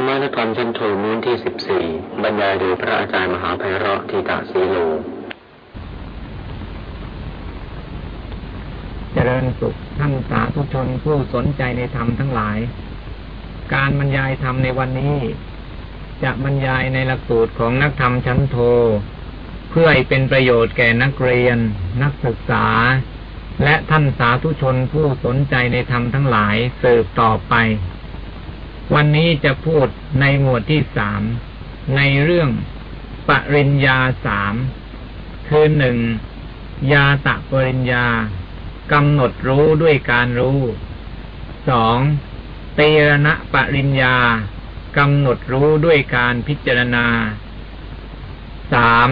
รมะนครชั้นโทมูลที่สิบสี่บรรยายโดยพระอาจารย์มหาไพเราะทีตาสีโล เจริญสุขท่านสาธุชนผู้สนใจในธรรมทั้งหลาย การบรรยายธรรมในวันนี้ จะบรรยายในหลักสูตรของนักธรรมชั้นโท เพื่อให้เป็นประโยชน์แก่นักเรียน นักศึกษา และท่านสาธุชนผู้สนใจในธรรมทั้งหลายสืบต่อไป วันนี้จะพูดในหมวดที่สามในเรื่องปริญญาสามคือหนึ่งยาตะปริญญากำหนดรู้ด้วยการรู้สองเตรณะปริญญากำหนดรู้ด้วยการพิจารณาสาม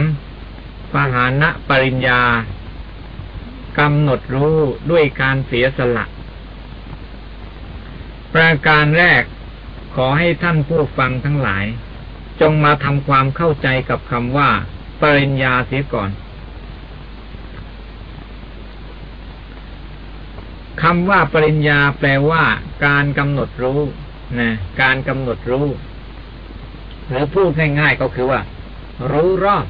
ปหานะปริญญากำหนดรู้ด้วยการเสียสละ ประการแรก อให้ท่านผู้ฟังทั้งหลาย จงมาทำความเข้าใจกับคำว่าปริญญาเสียก่อนคำว่าปริญญาแปลว่า การกำหนดรู้นะการกำหนดรู้หรือพูดง่ายๆก็คือว่า รู้รอบ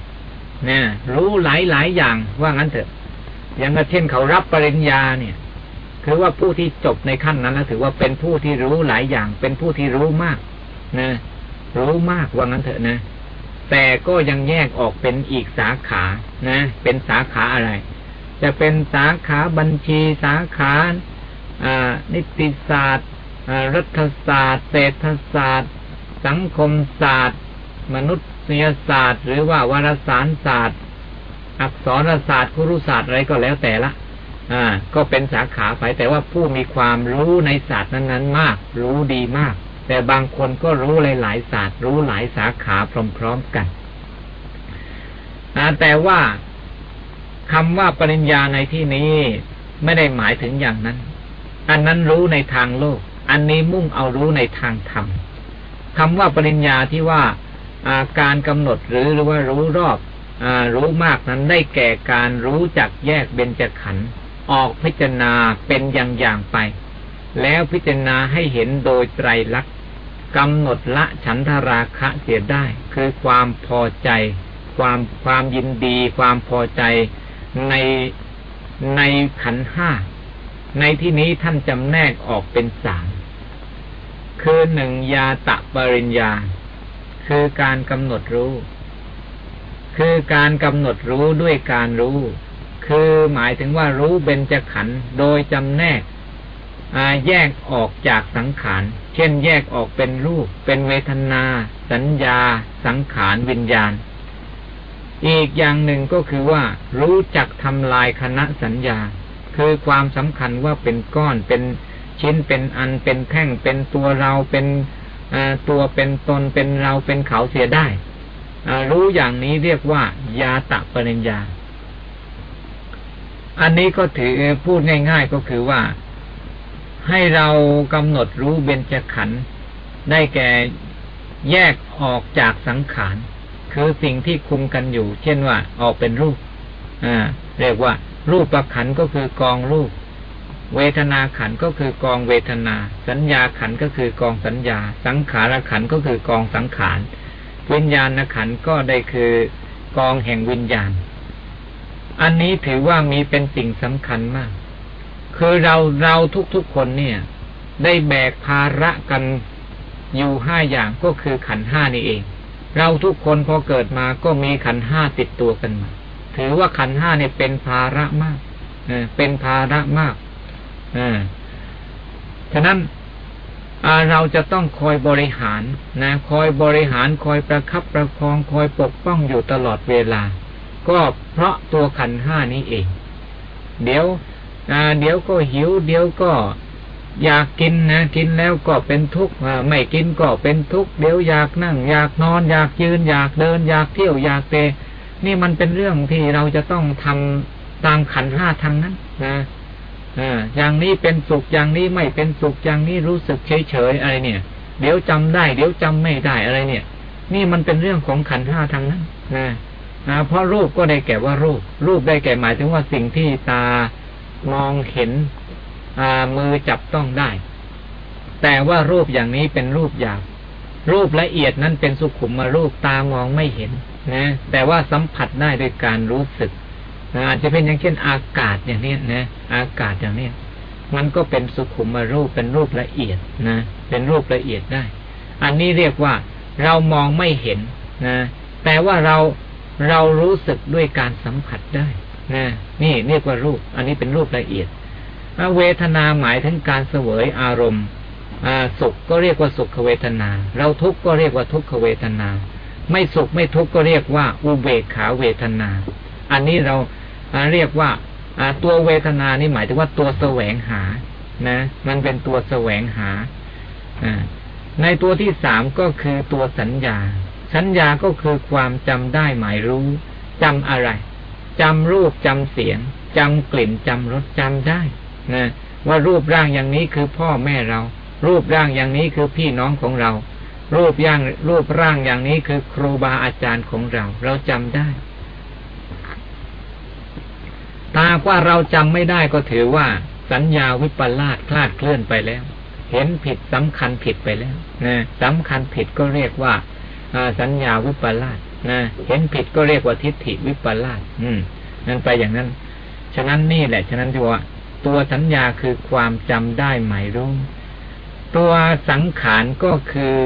นี่ยรู้หลายหลายอย่างว่างั้นเถอะ อย่างเช่นเขารับปริญญาเนี่ย คือว่าผู้ที่จบในขั้นนั้นนะถือว่าเป็นผู้ที่รู้หลายอย่าง เป็นผู้ที่รู้มากนะรู้มากว่างั้นเถอะนะ แต่ก็ยังแยกออกเป็นอีกสาขานะ เป็นสาขาอะไร จะเป็นสาขาบัญชีสาขาานิติศาสตร์รัฐศาสตร์ เศรษฐศาสตร์ สังคมศาสตร์ มนุษยศาสตร์ หรือว่าวารสารศาสตร์ อักษรศาสตร์ครุศาสตร์อะไรก็แล้วแต่ละ อ่า ก็เป็นสาขาไปแต่ว่าผู้มีความรู้ในศาสตร์นั้นๆ มาก รู้ดีมาก แต่บางคนก็รู้หลายๆศาสตร์ รู้หลายสาขาพร้อมๆกันแต่ว่าคำว่าปริญญาในที่นี้ไม่ได้หมายถึงอย่างนั้น อันนั้นรู้ในทางโลก อันนี้มุ่งเอารู้ในทางธรรมคำว่าปริญญาที่ว่าาการกำหนดหรือหรือว่ารู้รอบอรู้มากนั้นได้แก่การรู้จักแยกเบญจขันธ์ ออกพิจารณาเป็นอย่างๆไป แล้วพิจารณาให้เห็นโดยไตรลักษณ์กำหนดละฉันทราคะเสียได้ คือความพอใจ ความความยินดี ความพอใจในในขันห้า ในที่นี้ท่านจำแนกออกเป็นสามคือหนึ่งยาตะปริญญา คือการกำหนดรู้ คือการกำหนดรู้ด้วยการรู้ คือหมายถึงว่ารู้เบญจขันธ์โดยจำแนกแยกออกจากสังขาร เช่นแยกออกเป็นรูป เป็นเวทนา สัญญา สังขารวิญญาณ อีกอย่างหนึ่งก็คือว่า รู้จักทำลายคณะสัญญา คือความสำคัญว่าเป็นก้อน เป็นชิ้น เป็นอัน เป็นแท่ง เป็นตัวเรา เป็นตัวเป็นตน เป็นเรา เป็นเขาเสียได้ รู้อย่างนี้เรียกว่ายาตะปริญญา อันนี้ก็ถือพูดง่าย ๆก็คือว่า ให้เรากำหนดรู้เบญจขันธ์ได้แก่แยกออกจากสังขาร คือสิ่งที่คุมกันอยู่ เช่นว่าออกเป็นรูปอ่าเรียกว่า รูปประขันก็คือกองรูป เวทนาขันก็คือกองเวทนา สัญญาขันก็คือกองสัญญา สังขารขันก็คือกองสังขารวิญญาณขันก็ได้คือกองแห่งวิญญาณ อันนี้ถือว่ามีเป็นสิ่งสำคัญมาก คือเราเราทุกๆคนเนี่ย ได้แบกภาระกันอยู่ห้าอย่างก็คือขันห้านี่เอง เราทุกคนพอเกิดมาก็มีขันห้าติดตัวกันมา ถือว่าขันห้าเนี่ยเป็นภาระมากเป็นภาระมากฉะนั้นเราจะต้องคอยบริหารนะ คอยบริหาร คอยประคับประคอง คอยปกป้องอยู่ตลอดเวลา ก็เพราะตัวขันห้านี้เอง เดี๋ยวเดี๋ยวก็หิว เดี๋ยวก็อยากกินนะกินแล้วก็เป็นทุกข์ไม่กินก็เป็นทุกข์เดี๋ยวอยากนั่ง อยากนอน อยากยืน อยากเดิน อยากเที่ยวอยากเตะนี่มันเป็นเรื่องที่เราจะต้องทำตามขันห้าทางนั้นนะอย่างนี้เป็นสุขอย่างนี้ไม่เป็นสุขอย่างนี้รู้สึกเฉยเฉยอะไรเนี่ย เดี๋ยวจำได้ เดี๋ยวจำไม่ได้อะไรเนี่ย นี่มันเป็นเรื่องของขันห้าทางนั้นนะ นะเพราะรูปก็ได้แก่ว่ารูป รูปได้แก่หมายถึงว่าสิ่งที่ตามองเห็นมือจับต้องได้ แต่ว่ารูปอย่างนี้เป็นรูปหยาบรูปละเอียดนั้นเป็นสุขุมมารูปตามองไม่เห็นนะ แต่ว่าสัมผัสได้ด้วยการรู้สึกอาจจะเป็นอย่างเช่นอากาศอย่างนี้นะ อากาศอย่างนี้มันก็เป็นสุขุมมารูปเป็นรูปละเอียดนะ เป็นรูปละเอียดได้ อันนี้เรียกว่าเรามองไม่เห็นนะ แต่ว่าเรา เรารู้สึกด้วยการสัมผัสได้นะนี่เรียกว่ารูป อันนี้เป็นรูปละเอียดเวทนาหมายถึงการเสวยอารมณ์สุขก็เรียกว่าสุขเวทนา เราทุกข์ก็เรียกว่าทุกขเวทนา ไม่สุขไม่ทุกข์ก็เรียกว่าอุเบกขาเวทนา อันนี้เราเรียกว่าตัวเวทนานี่หมายถึงว่าตัวแสวงหา นะ มันเป็นตัวแสวงหาในตัวที่สามก็คือตัวสัญญา สัญญาก็คือความจำได้หมายรู้จำอะไรจำรูปจำเสียงจำกลิ่นจำรสจำได้นะว่ารูปร่างอย่างนี้คือพ่อแม่เรา รูปร่างอย่างนี้คือพี่น้องของเรา รูปย่างรูปร่างอย่างนี้คือครูบาอาจารย์ของเรา เราจำได้ถ้าว่าเราจำไม่ได้ก็ถือว่า สัญญาวิปลาสคลาดเคลื่อนไปแล้ว เห็นผิดสำคัญผิดไปแล้วนะสำคัญผิดก็เรียกว่า สัญญาวิปลาสนะเห็นผิดก็เรียกว่าทิฏฐิวิปลาสอืม นั่นไปอย่างนั้น ฉะนั้นนี่แหละ ฉะนั้นที่ว่าตัวสัญญาคือความจำได้หมายรู้ตัวสังขารก็คือ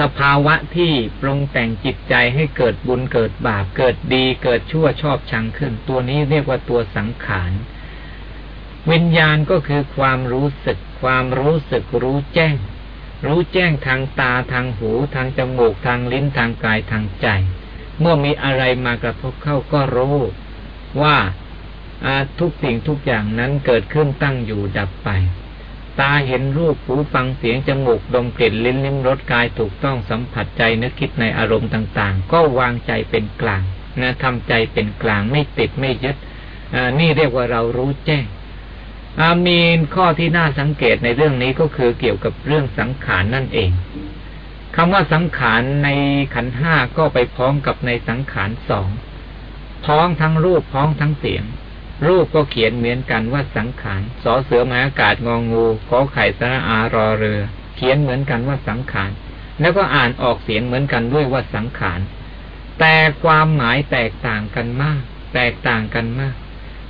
สภาวะที่ปรุงแต่งจิตใจให้เกิดบุญเกิดบาป เกิดดี เกิดชั่วชอบชังขึ้น ตัวนี้เรียกว่าตัวสังขาร วิญญาณก็คือความรู้สึก ความรู้สึกรู้แจ้ง รู้แจ้งทางตาทางหู ทางจมูกทางลิ้นทางกายทางใจ เมื่อมีอะไรมากระทบเข้าก็รู้ว่าทุกสิ่งทุกอย่างนั้นเกิดขึ้นตั้งอยู่ดับไป ตาเห็นรูปหูฟังเสียงจมูกดมกลิ่นลิ้นลิ้มรสกายถูกต้องสัมผัสใจนึกคิดในอารมณ์ต่าง ๆ ก็วางใจเป็นกลางนะทำใจเป็นกลางไม่ติดไม่ยึดนี่เรียกว่าเรารู้แจ้ง อามีนข้อที่น่าสังเกตในเรื่องนี้ก็คือเกี่ยวกับเรื่องสังขารนนั่นเองคำว่าสังขารในขันห้าก็ไปพ้องกับในสังขารสองพ้องทั้งรูปพ้องทั้งเสียง รูปก็เขียนเหมือนกันว่าสังขารสอเสือมายอากาศงองูขอไข่สระอารอเรือ เขียนเหมือนกันว่าสังขารแล้วก็อ่านออกเสียงเหมือนกันด้วยว่าสังขารแต่ความหมายแตกต่างกันมาก แตกต่างกันมาก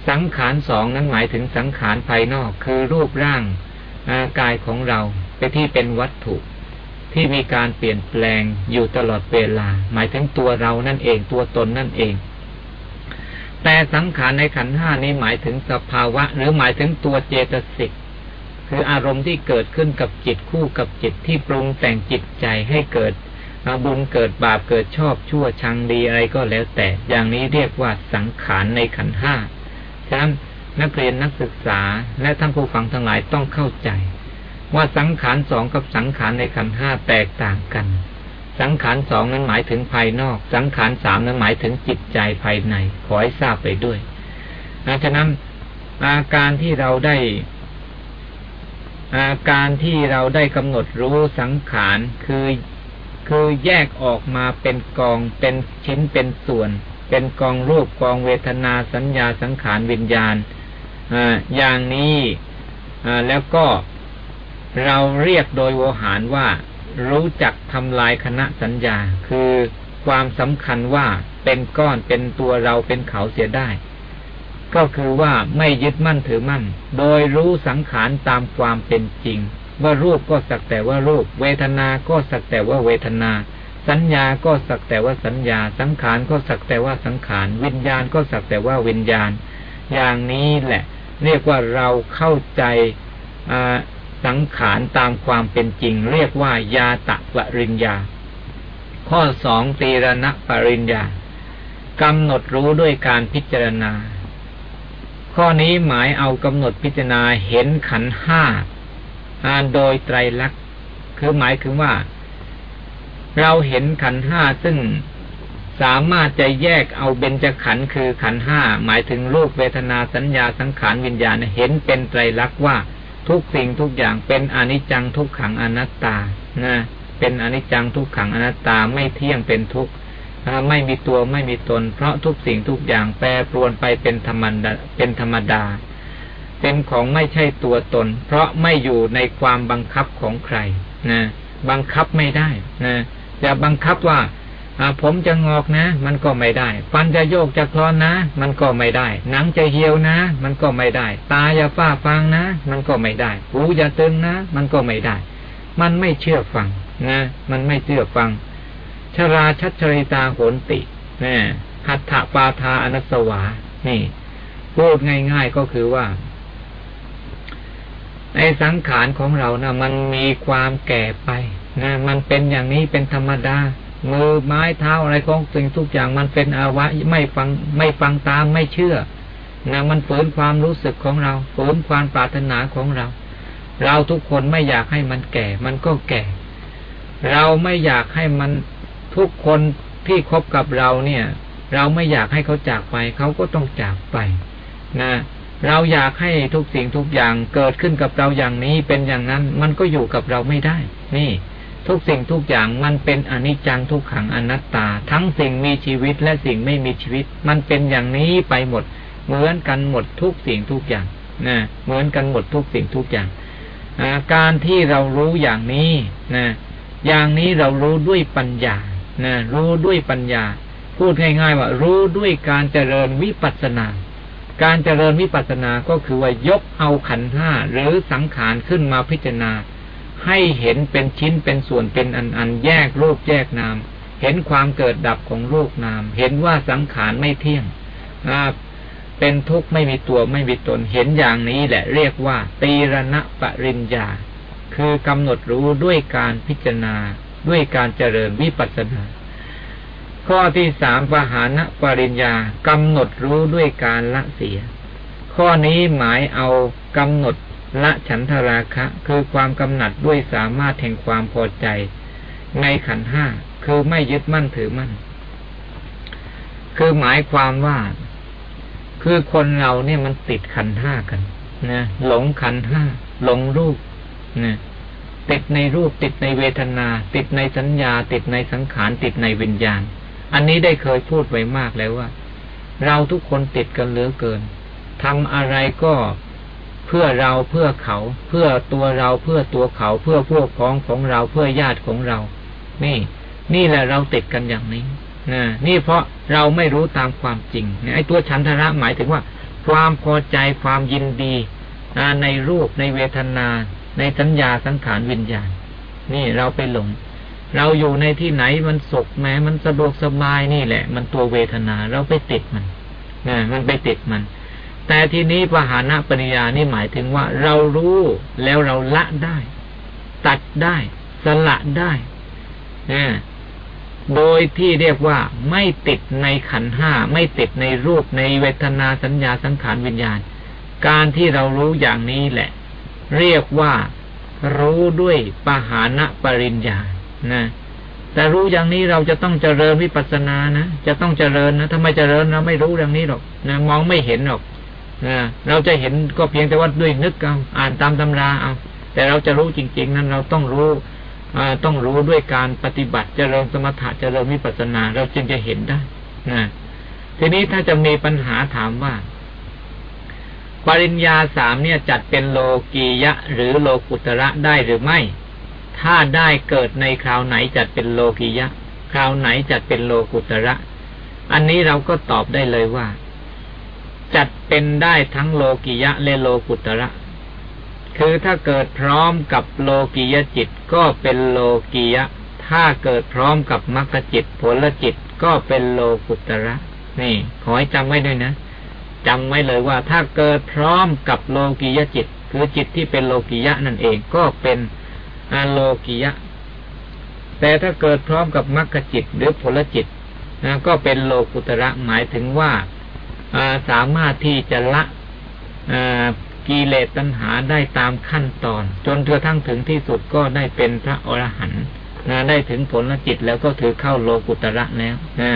สังขารสองนั้นหมายถึงสังขารภายนอกคือรูปร่างากายของเราไปที่เป็นวัตถุ ที่มีการเปลี่ยนแปลงอยู่ตลอดเวลา หมายถึงตัวเรานั่นเองตัวตนนั่นเอง แต่สังขารในขันห้านี้หมายถึงสภาวะ หรือหมายถึงตัวเจตสิกคืออารมณ์ที่เกิดขึ้นกับจิตคู่กับจิตที่ปรุงแต่งจิตใจให้เกิดบุญเกิดบาปเกิดชอบชั่วชังดีอะไรก็แล้วแต่อย่างนี้เรียกว่าสังขารในขันห้า ฉะนั้นนักเรียนนักศึกษาและท่านผู้ฟังทั้งหลายต้องเข้าใจ ว่าสังขารสองกับสังขารในขันห้าแตกต่างกัน สังขารสองนั้นหมายถึงภายนอก สังขารสามนั้นหมายถึงจิตใจภายใน ขอให้ทราบไปด้วยนะฉะนั้นอาการที่เราได้ อาการที่เราได้กำหนดรู้สังขารคือคือแยกออกมาเป็นกองเป็นชิ้นเป็นส่วน เป็นกองรูปกองเวทนาสัญญาสังขารวิญญาณออย่างนี้แล้วก็เราเรียกโดยโวหารว่า รู้จักทำลายคณะสัญญา คือความสำคัญว่าเป็นก้อนเป็นตัวเราเป็นเขาเสียได้ ก็คือว่าไม่ยึดมั่นถือมั่น โดยรู้สังขารตามความเป็นจริง ว่ารูปก็สักแต่ว่ารูป เวทนา ก็สักแต่ว่าเวทนา สัญญาก็สักแต่ว่าสัญญา สังขารก็สักแต่ว่าสังขาร วิญญาณก็สักแต่ว่าวิญญาณ อย่างนี้แหละ เรียกว่าเราเข้าใจสังขารตามความเป็นจริง เรียกว่ายาตะปริญญา ข้อสองตีรณปริญญากำหนดรู้ด้วยการพิจารณา ข้อนี้หมายเอากำหนดพิจารณาเห็นขันห้าโดยไตรลักษณ์คือหมายถึงว่า เราเห็นขันห้าซึ่งสามารถจะแยกเอาเบญจขันธ์คือขันห้าหมายถึงรูปเวทนาสัญญาสังขารวิญญาณเห็นเป็นไตรลักษณ์ว่าทุกสิ่งทุกอย่างเป็นอนิจจังทุกขังอนัตตานะเป็นอนิจจังทุกขังอนัตตาไม่เที่ยงเป็นทุกข์ไม่มีตัวไม่มีตน เพราะทุกสิ่งทุกอย่างแปรปรวนไปเป็นธรรมดาเป็นธรรมดา เป็นของไม่ใช่ตัวตน เพราะไม่อยู่ในความบังคับของใครนะบังคับไม่ได้นะ จะบังคับว่าผมจะงอกนะ มันก็ไม่ได้ ฟันจะโยกจะคลอนนะ มันก็ไม่ได้ หนังจะเหี่ยวนะ มันก็ไม่ได้ ตาจะฝ้าฟางนะ มันก็ไม่ได้ หูจะตึงนะ มันก็ไม่ได้ มันไม่เชื่อฟังนะ มันไม่เชื่อฟัง ชราชัชริตาโหนตินะหัตถปาทาอนัสวา นี่พูดง่ายๆก็คือว่า ในสังขารของเรานะมันมีความแก่ไป นะมันเป็นอย่างนี้เป็นธรรมดา มือไม้เท้าอะไรของสิ่งทุกอย่างมันเป็นอาวะไม่ฟังไม่ฟังตามไม่เชื่อนะมันฝืนความรู้สึกของเราฝืนความปรารถนาของเรา เราทุกคนไม่อยากให้มันแก่ มันก็แก่ เราไม่อยากให้มันทุกคนที่คบกับเราเนี่ย เราไม่อยากให้เขาจากไป เขาก็ต้องจากไป นะ เราอยากให้ทุกสิ่งทุกอย่างเกิดขึ้นกับเราอย่างนี้เป็นอย่างนั้น มันก็อยู่กับเราไม่ได้ นี่ ทุกสิ่งทุกอย่างมันเป็นอนิจจังทุกขังอนัตตา ทั้งสิ่งมีชีวิตและสิ่งไม่มีชีวิต มันเป็นอย่างนี้ไปหมด เหมือนกันหมดทุกสิ่งทุกอย่างนะเหมือนกันหมดทุกสิ่งทุกอย่างการที่เรารู้อย่างนี้นะอย่างนี้เรารู้ด้วยปัญญานะรู้ด้วยปัญญา พูดง่ายๆว่า รู้ด้วยการเจริญวิปัสสนา การเจริญวิปัสสนาก็คือว่ายกเอาขันห้าหรือสังขารขึ้นมาพิจารณา ให้เห็นเป็นชิ้นเป็นส่วนเป็นอันอันแยกรูปแยกนาม เห็นความเกิดดับของรูปนาม เห็นว่าสังขารไม่เที่ยงเป็นทุกข์ไม่มีตัวไม่มีตนเห็นอย่างนี้แหละเรียกว่า ตีรณะปริญญา คือกำหนดรู้ด้วยการพิจารณาด้วยการเจริญวิปัสสนา ข้อที่สามปหานะปริญญากำหนดรู้ด้วยการละเสีย ข้อนี้หมายเอากำหนด ละฉันทราคะคือความกำหนัดด้วยสามารถแห่งความพอใจ ในขันห้าคือไม่ยึดมั่นถือมั่น คือหมายความว่า คือคนเราเนี่ยมันติดขันห้ากันนะหลงขันห้าหลงรูปนะติดในรูปติดในเวทนา ติดในสัญญา ติดในสังขาร ติดในวิญญาณ อันนี้ได้เคยพูดไว้มากแล้วว่า เราทุกคนติดกันเหลือเกินทำอะไรก็ พื่อเราเพื่อเขา เพื่อตัวเราเพื่อตัวเขา เพื่อพวกพ้องของเราเพื่อญาติของเรา นี่ นี่แหละเราติดกันอย่างนี้นะนี่เพราะเราไม่รู้ตามความจริงไอ้ตัวฉันทระหมายถึงว่า ความพอใจความยินดีในรูปในเวทนา ในสัญญาสังขารวิญญาณ นี่เราไปหลง เราอยู่ในที่ไหนมันสุขแม้มันสะดวกสบายนี่แหละ มันตัวเวทนาเราไปติดมันนะมันไปติดมัน แต่ทีนี้ปหานะปัญญานี่หมายถึงว่า เรารู้แล้วเราละได้ ตัดได้ สละได้โดยที่เรียกว่าไม่ติดในขันห้าไม่ติดในรูปในเวทนาสัญญาสังขารวิญญาณ การที่เรารู้อย่างนี้แหละ เรียกว่ารู้ด้วยปหานะปริญญานะแต่รู้อย่างนี้เราจะต้องเจริญวิปัสสนานะ จะต้องเจริญนะถ้าไม่เจริญเราไม่รู้อย่างนี้หรอกนะมองไม่เห็นหรอก เราจะเห็นก็เพียงแต่ว่าด้วยนึกเอาอ่านตามตำราเอาแต่เราจะรู้จริง ๆ นั้นเราต้องรู้ต้องรู้ด้วยการปฏิบัติเจริญสมถะเจริญวิปัสสนา เราจึงจะเห็นได้นะทีนี้ถ้าจะมีปัญหาถามว่า ปริญญาสามเนี่ยจัดเป็นโลกียะ หรือโลกุตระได้หรือไม่ ถ้าได้เกิดในคราวไหนจัดเป็นโลกียะ คราวไหนจัดเป็นโลกุตระ อันนี้เราก็ตอบได้เลยว่า จัดเป็นได้ทั้งโลกิยะและโลกุตระ คือถ้าเกิดพร้อมกับโลกิยจิตก็เป็นโลกิยะ ถ้าเกิดพร้อมกับมรรคจิตผลจิตก็เป็นโลกุตระ นี่ ขอให้จำไว้ด้วยนะจำไว้เลยว่าถ้าเกิดพร้อมกับโลกิยจิต คือจิตที่เป็นโลกิยะนั่นเองก็เป็นอโลกิยะ แต่ถ้าเกิดพร้อมกับมรรคจิตหรือผลจิตนะก็เป็นโลกุตระหมายถึงว่า สามารถที่จะละกิเลสตัณหาได้ตามขั้นตอน จนกระทั่งถึงที่สุดก็ได้เป็นพระอรหันต์ได้ถึงผลจิตแล้วก็ถือเข้าโลกุตระแล้วนะ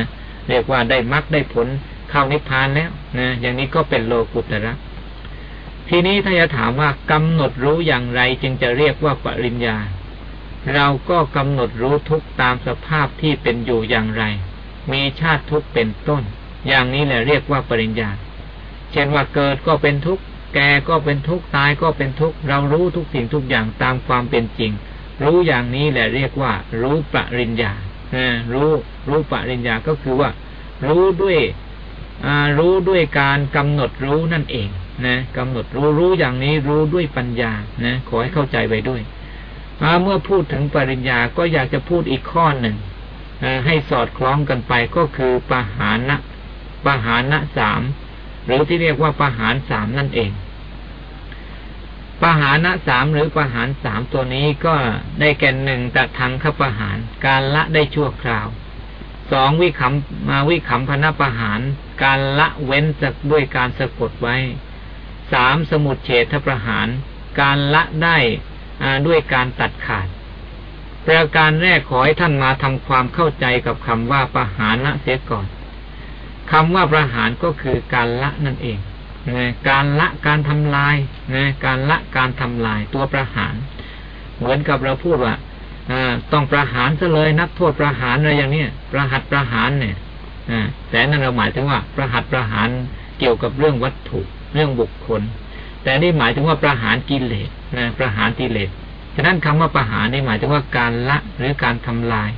เรียกว่าได้มรรคได้ผลเข้านิพพานแล้วนะอย่างนี้ก็เป็นโลกุตระ ทีนี้ถ้าจะถามว่ากำหนดรู้อย่างไรจึงจะเรียกว่าปริญญา เราก็กำหนดรู้ทุกตามสภาพที่เป็นอยู่อย่างไร มีชาติทุกเป็นต้น อย่างนี้แหละเรียกว่าปริญญา เช่นว่าเกิดก็เป็นทุกข์ แก่ก็เป็นทุกข์ ตายก็เป็นทุกข์ เรารู้ทุกสิ่งทุกอย่างตามความเป็นจริง รู้อย่างนี้แหละเรียกว่า รู้ปริญญารู้รู้ปริญญาก็คือว่า รู้ด้วยรู้ด้วยการกำหนดรู้นั่นเองนะกำหนดรู้รู้อย่างนี้รู้ด้วยปัญญานะขอให้เข้าใจไปด้วยเมื่อพูดถึงปริญญาก็อยากจะพูดอีกข้อหนึ่งให้สอดคล้องกันไปก็คือปหานะ ปหานะสามหรือที่เรียกว่าปหารสามนั่นเองปหานะสามหรือปหารสามตัวนี้ก็ได้แก่หนึ่งตะทังขปหารการละได้ชั่วคราวสองวิขำมาวิขำพนประหารการละเว้นจากด้วยการสะกดไว้สามสมุดเฉทประหาร การละได้ด้วยการตัดขาด ประการแรกขอให้ท่านมาทำความเข้าใจกับคำว่าประหารละเสียก่อน คำว่าประหารก็คือการละนั่นเองนะการละการทำลายนะการละการทำลายตัวประหาร เหมือนกับเราพูดว่าต้องประหารซะเลยนักโทษประหารอะไรอย่างเนี้ยประหัตประหารเนี่ยแต่นั่นเราหมายถึงว่า ประหัตประหารเกี่ยวกับเรื่องวัตถุเรื่องบุคคล แต่นี่หมายถึงว่าประหารกิเลสนะประหารกิเลสฉะนั้นคำว่าประหารนี่หมายถึงว่าการละหรือการทำลาย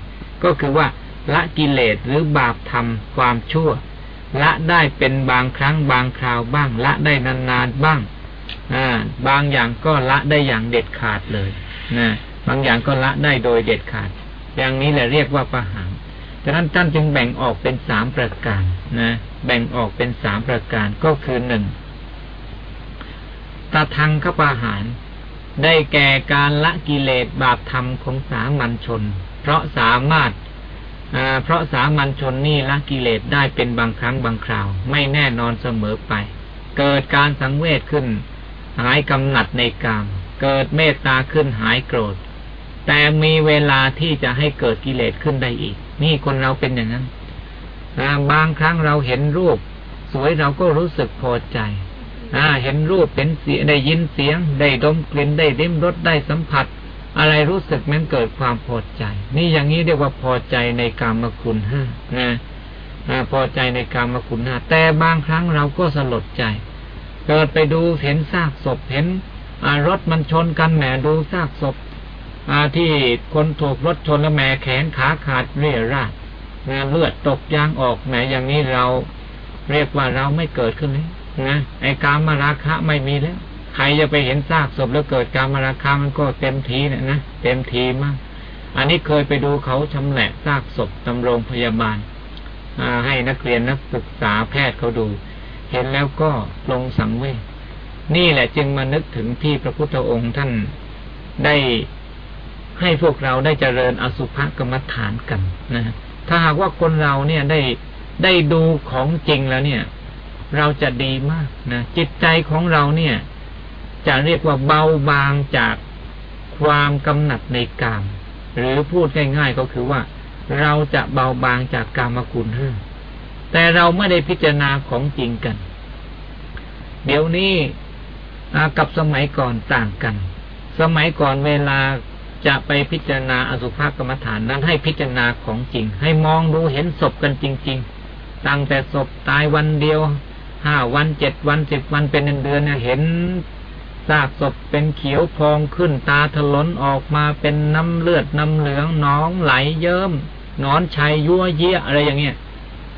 ก็คือว่าละกิเลสหรือบาปทำความชั่ว ละได้เป็นบางครั้งบางคราวบ้าง ละได้นานๆบ้างอ่าบางอย่างก็ละได้อย่างเด็ดขาดเลยนะบางอย่างก็ละได้โดยเด็ดขาด อย่างนี้แหละเรียกว่าประหารฉะนั้นท่านจึงแบ่งออกเป็นสามประการนะแบ่งออกเป็นสามประการก็คือหนึ่งตาทังขปาหาร ได้แก่การละกิเลสบาปธรรมของสามัญชน เพราะสามารถ เพราะสามัญชนนี่ละกิเลสได้เป็นบางครั้งบางคราว ไม่แน่นอนเสมอไป เกิดการสังเวชขึ้น หายกำหนัดในกาม เกิดเมตตาขึ้นหายโกรธ แต่มีเวลาที่จะให้เกิดกิเลสขึ้นได้อีก นี่คนเราเป็นอย่างนั้นบางครั้งเราเห็นรูป สวยเราก็รู้สึกพอใจเห็นรูปเป็นเสียงได้ยินเสียง ได้ดมกลิ่นได้ลิ้มรสได้สัมผัส อะไรรู้สึกมันเกิดความพอใจ นี่อย่างนี้เรียกว่าพอใจในกามคุณห้านะพอใจในกามคุณห้าแต่บางครั้งเราก็สลดใจ เกิดไปดูเห็นซากศพเห็นรถมันชนกันแหมดูซากศพที่คนถูกรถชนแล้วแหมแขนขาขาดเรี่ยราดเลือดตกยางออกแหมอย่างนี้เราเรียกว่าเราไม่เกิดขึ้นเลยนะไอ้การมาราคะไม่มีแล้ว ใครจะไปเห็นซากศพแล้วเกิดการมาราคะมันก็เต็มทีเนี่ยนะเต็มทีมาก อันนี้เคยไปดูเขาชำแหละซากศพตำโรงพยาบาลให้นักเรียนนักศึกษาแพทย์เขาดู เห็นแล้วก็ลงสังเวชนี่แหละจึงมานึกถึงที่พระพุทธองค์ท่านได้ให้พวกเราได้เจริญอสุภกรรมฐานกันนะถ้าหากว่าคนเราเนี่ยได้ได้ดูของจริงแล้วเนี่ย เราจะดีมากนะจิตใจของเราเนี่ย จะเรียกว่าเบาบางจากความกำหนัดในกามหรือพูดง่ายๆก็คือว่า เราจะเบาบางจากกามคุณห้าแต่เราไม่ได้พิจารณาของจริงกัน เดี๋ยวนี้กับสมัยก่อนต่างกัน สมัยก่อนเวลาจะไปพิจารณาอสุภกรรมฐานนั้นให้พิจารณาของจริง ให้มองดูเห็นศพกันจริง ๆ ตั้งแต่ศพตายวันเดียวห้าวันเจ็ดวันสิบวันเป็นเดือนเนี่ยเห็น ซากศพเป็นเขียวพองขึ้นตาถลนออกมาเป็นน้ำเลือดน้ำเหลืองน้องไหลเยิ้มนอนชัยยั่วเยี่ยอะไรอย่างเงี้ย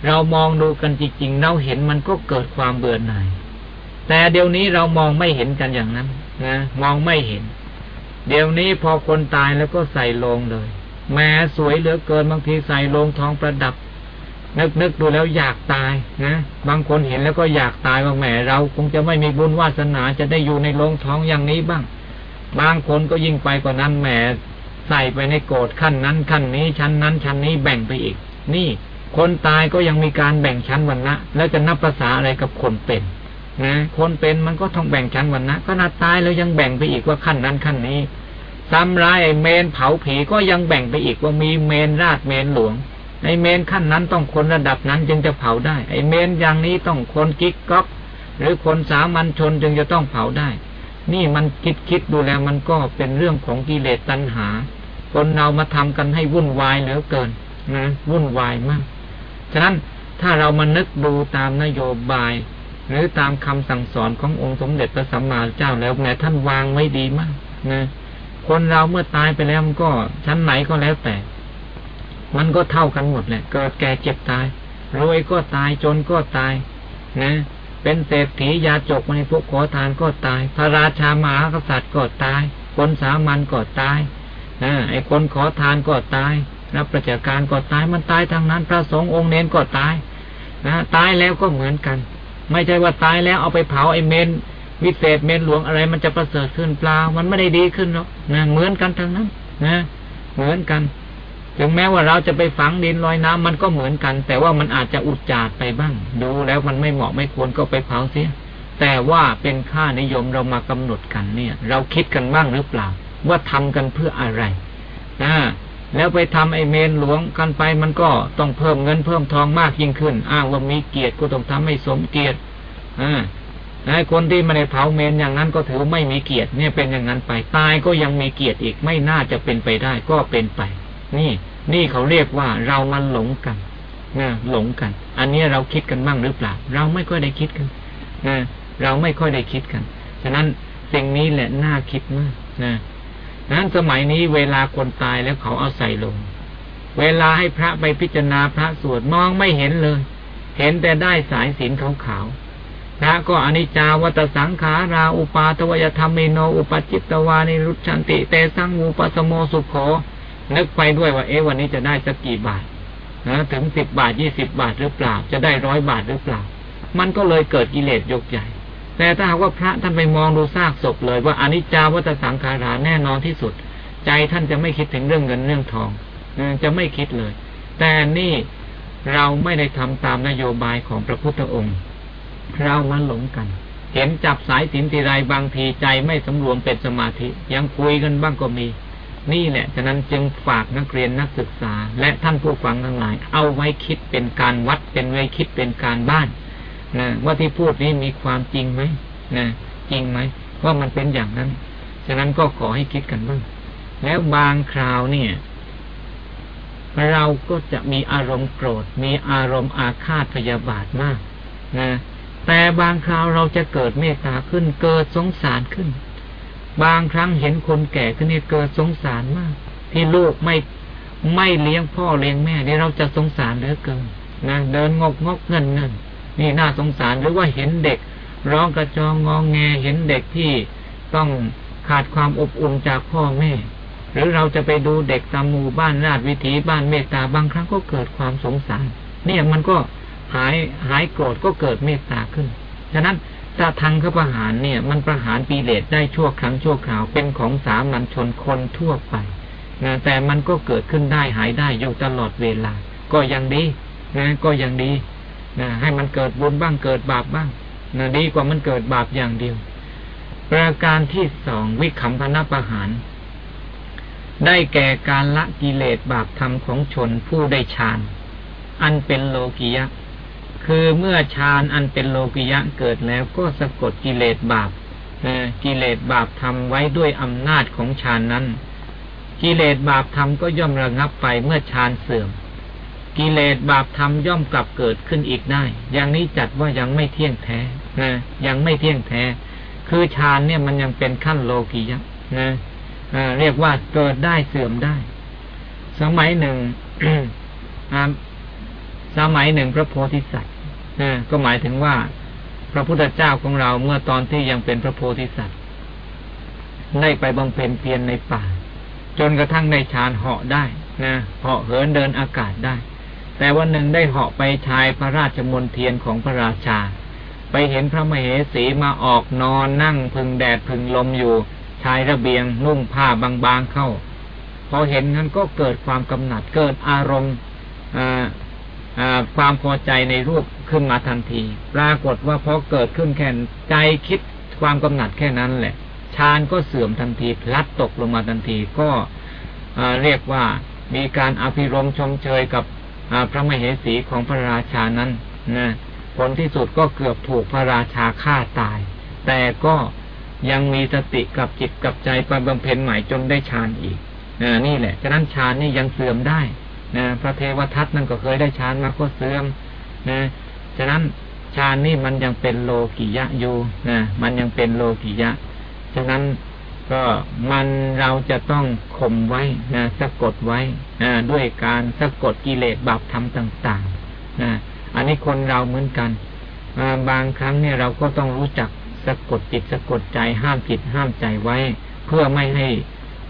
เรามองดูกันจริงๆเราเห็นมันก็เกิดความเบื่อหน่าย แต่เดี๋ยวนี้เรามองไม่เห็นกันอย่างนั้นนะมองไม่เห็น เดี๋ยวนี้พอคนตายแล้วก็ใส่ลงเลยแม้สวยเหลือเกินบางทีใส่ลงทองประดับ นึกนึกดูแล้วอยากตายนะบางคนเห็นแล้วก็อยากตายว่าแหมเราคงจะไม่มีบุญวาสนาจะได้อยู่ในโรงท้องอย่างนี้บ้าง บางคนก็ยิ่งไปกว่านั้นแหมใส่ไปในโกรธขั้นนั้นขั้นนี้ชั้นนั้นชั้นนี้แบ่งไปอีก นี่ คนตายก็ยังมีการแบ่งชั้นวันนะแล้วจะนับภาษาอะไรกับคนเป็นนะคนเป็นมันก็ต้องแบ่งชั้นวันนะก็นาตายแล้วยังแบ่งไปอีกว่าขั้นนั้นขั้นนี้ซ้ำร้ายเมนเผาผีก็ยังแบ่งไปอีกว่ามีเมนราดเมนหลวง ไอเมนขั้นนั้นต้องคนระดับนั้นจึงจะเผาได้ ไอเมนอย่างนี้ต้องคนกิ๊กก๊อกหรือคนสามัญชนจึงจะต้องเผาได้ นี่มันคิดคิดดูแล้วมันก็เป็นเรื่องของกิเลสตัณหา คนเรามาทำกันให้วุ่นวายเหลือเกินนะวุ่นวายมาก ฉะนั้นถ้าเรามานึกดูตามนโยบาย หรือตามคำสั่งสอนขององค์สมเด็จพระสัมมาเจ้าแล้วแม้ท่านวางไว้ดีมากนะคนเราเมื่อตายไปแล้วมันก็ชั้นไหนก็แล้วแต่ มันก็เท่ากันหมดแหละเกิดแก่เจ็บตายรวยก็ตายจนก็ตายนะเป็นเศรษฐียาจกในพวกขอทานก็ตาย พระราชามหากษัตริย์ก็ตาย คนสามัญก็ตายนะไอ้คนขอทานก็ตายรับประชาการก็ตายมันตายทางนั้น พระสงฆ์องค์เน้นก็ตายนะตายแล้วก็เหมือนกัน ไม่ใช่ว่าตายแล้วเอาไปเผาไอ้เมนวิเศษเมนหลวงอะไร มันจะประเสริฐขึ้นเปล่ามันไม่ได้ดีขึ้นหรอกนะเหมือนกันทั้งนั้นนะเหมือนกัน ถึงแม้ว่าเราจะไปฝังดินลอยน้ำมันก็เหมือนกัน แต่ว่ามันอาจจะอุจจาดไปบ้าง ดูแล้วมันไม่เหมาะไม่ควรก็ไปเผาเสียแต่ว่าเป็นค่านิยมเรามากำหนดกันเนี่ย เราคิดกันบ้างหรือเปล่า ว่าทำกันเพื่ออะไรนะแล้วไปทำไอเมนหลวงกันไปมันก็ต้องเพิ่มเงินเพิ่มทองมากยิ่งขึ้น อ้างว่ามีเกียรติก็ต้องทำให้สมเกียรติอ่าคนที่มาในเผาเมนอย่างนั้นก็ถือไม่มีเกียรติเนี่ยเป็นอย่างนั้นไปตายก็ยังมีเกียรติอีกไม่น่าจะเป็นไปได้ก็เป็นไป นี่ นี่เขาเรียกว่าเรามันหลงกันนะหลงกัน อันนี้เราคิดกันบ้างหรือเปล่า เราไม่ค่อยได้คิดกันนะเราไม่ค่อยได้คิดกันฉะนั้นสิ่งนี้แหละน่าคิดมากนะนั้นสมัยนี้เวลาคนตายแล้วเขาเอาใส่ลง เวลาให้พระไปพิจารณาพระสวดมองไม่เห็นเลย เห็นแต่ได้สายสินขาวๆพระก็อนิจจาวัตสังขาราอุปาตวยธรรมเมโนอุปจิตตวานิรุชันติเตสังอูปสโมสุขโข นึกไปด้วยว่า เอ๊ะวันนี้จะได้สักกี่บาทนะถึงสิบบาทยี่สิบบาทหรือเปล่า จะได้ร้อยบาทหรือเปล่า มันก็เลยเกิดกิเลสยกใหญ่ แต่ถ้าหากว่าพระท่านไปมองดูซากศพเลย ว่าอนิจจาวัตสังขาราแน่นอนที่สุด ใจท่านจะไม่คิดถึงเรื่องเงินเรื่องทองจะไม่คิดเลย แต่นี่เราไม่ได้ทำตามนโยบายของพระพุทธองค์ เรามันหลงกัน เห็นจับสายสินทีไรบางทีใจไม่สำรวมเป็นสมาธิ ยังคุยกันบ้างก็มี นี่แหละ ฉะนั้นจึงฝากนักเรียนนักศึกษา และท่านผู้ฟังทั้งหลาย เอาไว้คิดเป็นการวัดเป็นไว้คิดเป็นการบ้านนะว่าที่พูดนี้มีความจริงไหมนะจริงไหมว่ามันเป็นอย่างนั้น ฉะนั้นก็ขอให้คิดกันบ้างแล้วบางคราวเนี่ย เราก็จะมีอารมณ์โกรธ มีอารมณ์อาฆาตพยาบาทมากนะแต่บางคราวเราจะเกิดเมตตาขึ้นเกิดสงสารขึ้น บางครั้งเห็นคนแก่ขึ้นนี่เกิดสงสารมาก ที่ลูกไม่ไม่เลี้ยงพ่อเลี้ยงแม่นี่เราจะสงสารเหลือเกินนะเดินงกงกเงินเงินนี่น่าสงสารหรือว่าเห็นเด็ก ร้องกระจองงองแงเห็นเด็กที่ต้องขาดความอบอุ่นจากพ่อแม่ หรือเราจะไปดูเด็กตามหมู่บ้านราชวิถีบ้านเมตตาบางครั้งก็เกิดความสงสาร เนี่ยมันก็หายหายโกรธก็เกิดเมตตาขึ้น ฉะนั้น ถ้าทางเขาประหารเนี่ย มันประหารปีเลสได้ชั่วครั้งชั่วคราวเป็นของสามัญชนคนทั่วไปนะแต่มันก็เกิดขึ้นได้หายได้อยู่ตลอดเวลา ก็ยังดีนะก็ยังดีนะให้มันเกิดบุญบ้างเกิดบาปบ้างนะดีกว่ามันเกิดบาปอย่างเดียว ประการที่สองวิคัมพนประหาร ได้แก่การละกิเลสบาปธรรมของชนผู้ได้ฌาน อันเป็นโลกิยะ คือเมื่อฌานอันเป็นโลกิยะเกิดแล้วก็สะกดกิเลสบาปกิเลสบาปทำไว้ด้วยอำนาจของฌานนั้น กิเลสบาปทำก็ย่อมระงับไปเมื่อฌานเสื่อม กิเลสบาปทำย่อมกลับเกิดขึ้นอีกได้ อย่างนี้จัดว่ายังไม่เที่ยงแท้นะยังไม่เที่ยงแท้ คือฌานเนี่ยมันยังเป็นขั้นโลกิยะนะเรียกว่าเกิดได้เสื่อมได้ สมัยหนึ่งสมัยหนึ่งพระโพธิสัตว์ ก็หมายถึงว่า พระพุทธเจ้าของเราเมื่อตอนที่ยังเป็นพระโพธิสัตว์ได้ไปบำเพ็ญเพียรในป่า จนกระทั่งในฌานเหาะได้นะเหาะเหินเดินอากาศได้ แต่วันหนึ่งได้เหาะไปชายพระราชมนเทียนของพระราชา ไปเห็นพระมเหสีมาออกนอนนั่งพึงแดดพึงลมอยู่ ชายระเบียงนุ่งผ้าบางๆเข้า พอเห็นนั้นก็เกิดความกำหนัดเกิดอารมณ์ความพอใจในรูป ขึ้นมาทันที ปรากฏว่าพอเกิดขึ้นแค่ใจคิดความกำหนัดแค่นั้นแหละฌานก็เสื่อมทันที พลัดตกลงมาทันทีก็เรียกว่ามีการอภิรมชมเชยกับพระมเหสีของพระราชานั้นนะผลที่สุดก็เกือบถูกพระราชาฆ่าตาย แต่ก็ยังมีสติกับจิตกับใจไปบำเพ็ญใหม่จนได้ฌานอีกนี่แหละ ฉะนั้นฌานนี่ยังเสื่อมได้นะพระเทวทัตนั่นก็เคยได้ฌานมาก็เสื่อมนะ ฉะนั้นฌานนี่มันยังเป็นโลกิยะอยู่นะมันยังเป็นโลกิยะ ฉะนั้นก็มันเราจะต้องข่มไว้นะสะกดไว้นะด้วยการสะกดกิเลสบาปธรรมต่างๆนะอันนี้คนเราเหมือนกันบางครั้งเนี่ยเราก็ต้องรู้จักสะกดจิตสะกดใจห้ามจิตห้ามใจไว้ เพื่อไม่ให้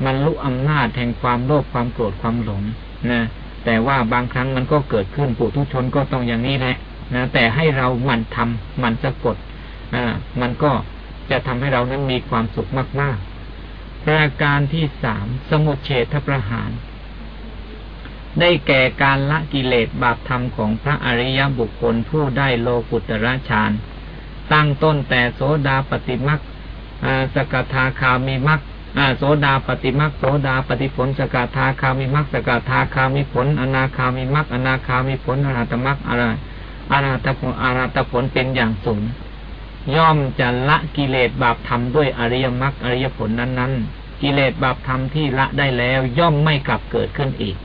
มันลุกอำนาจแห่งความโลภความโกรธความหลงนะแต่ว่าบางครั้งมันก็เกิดขึ้นปุถุชนก็ต้องอย่างนี้แหละ นะแต่ให้เราหมั่นทำมันสะกดอ่ามันก็จะทำให้เรานั้นมีความสุขมาก ๆ ประการที่สามสมุเฉทประหาร ได้แก่การละกิเลสบาปธรรมของพระอริยบุคคลผู้ได้โลกุตระฌานตั้งต้นแต่โสดาปฏิมักสกทาคามีมักโสดาปฏิมักโสดาปฏิผลสกทาคามีมักสกทาคามีผล อนาคามีมักอนาคามีผลอรหัตมักอะไร อารหัตผลอารหัตผลเป็นอย่างสูง ย่อมจะละกิเลสบาปธรรมด้วยอริยมรรคอริยผลนั้น ๆ กิเลสบาปธรรมที่ละได้แล้ว ย่อมไม่กลับเกิดขึ้นอีก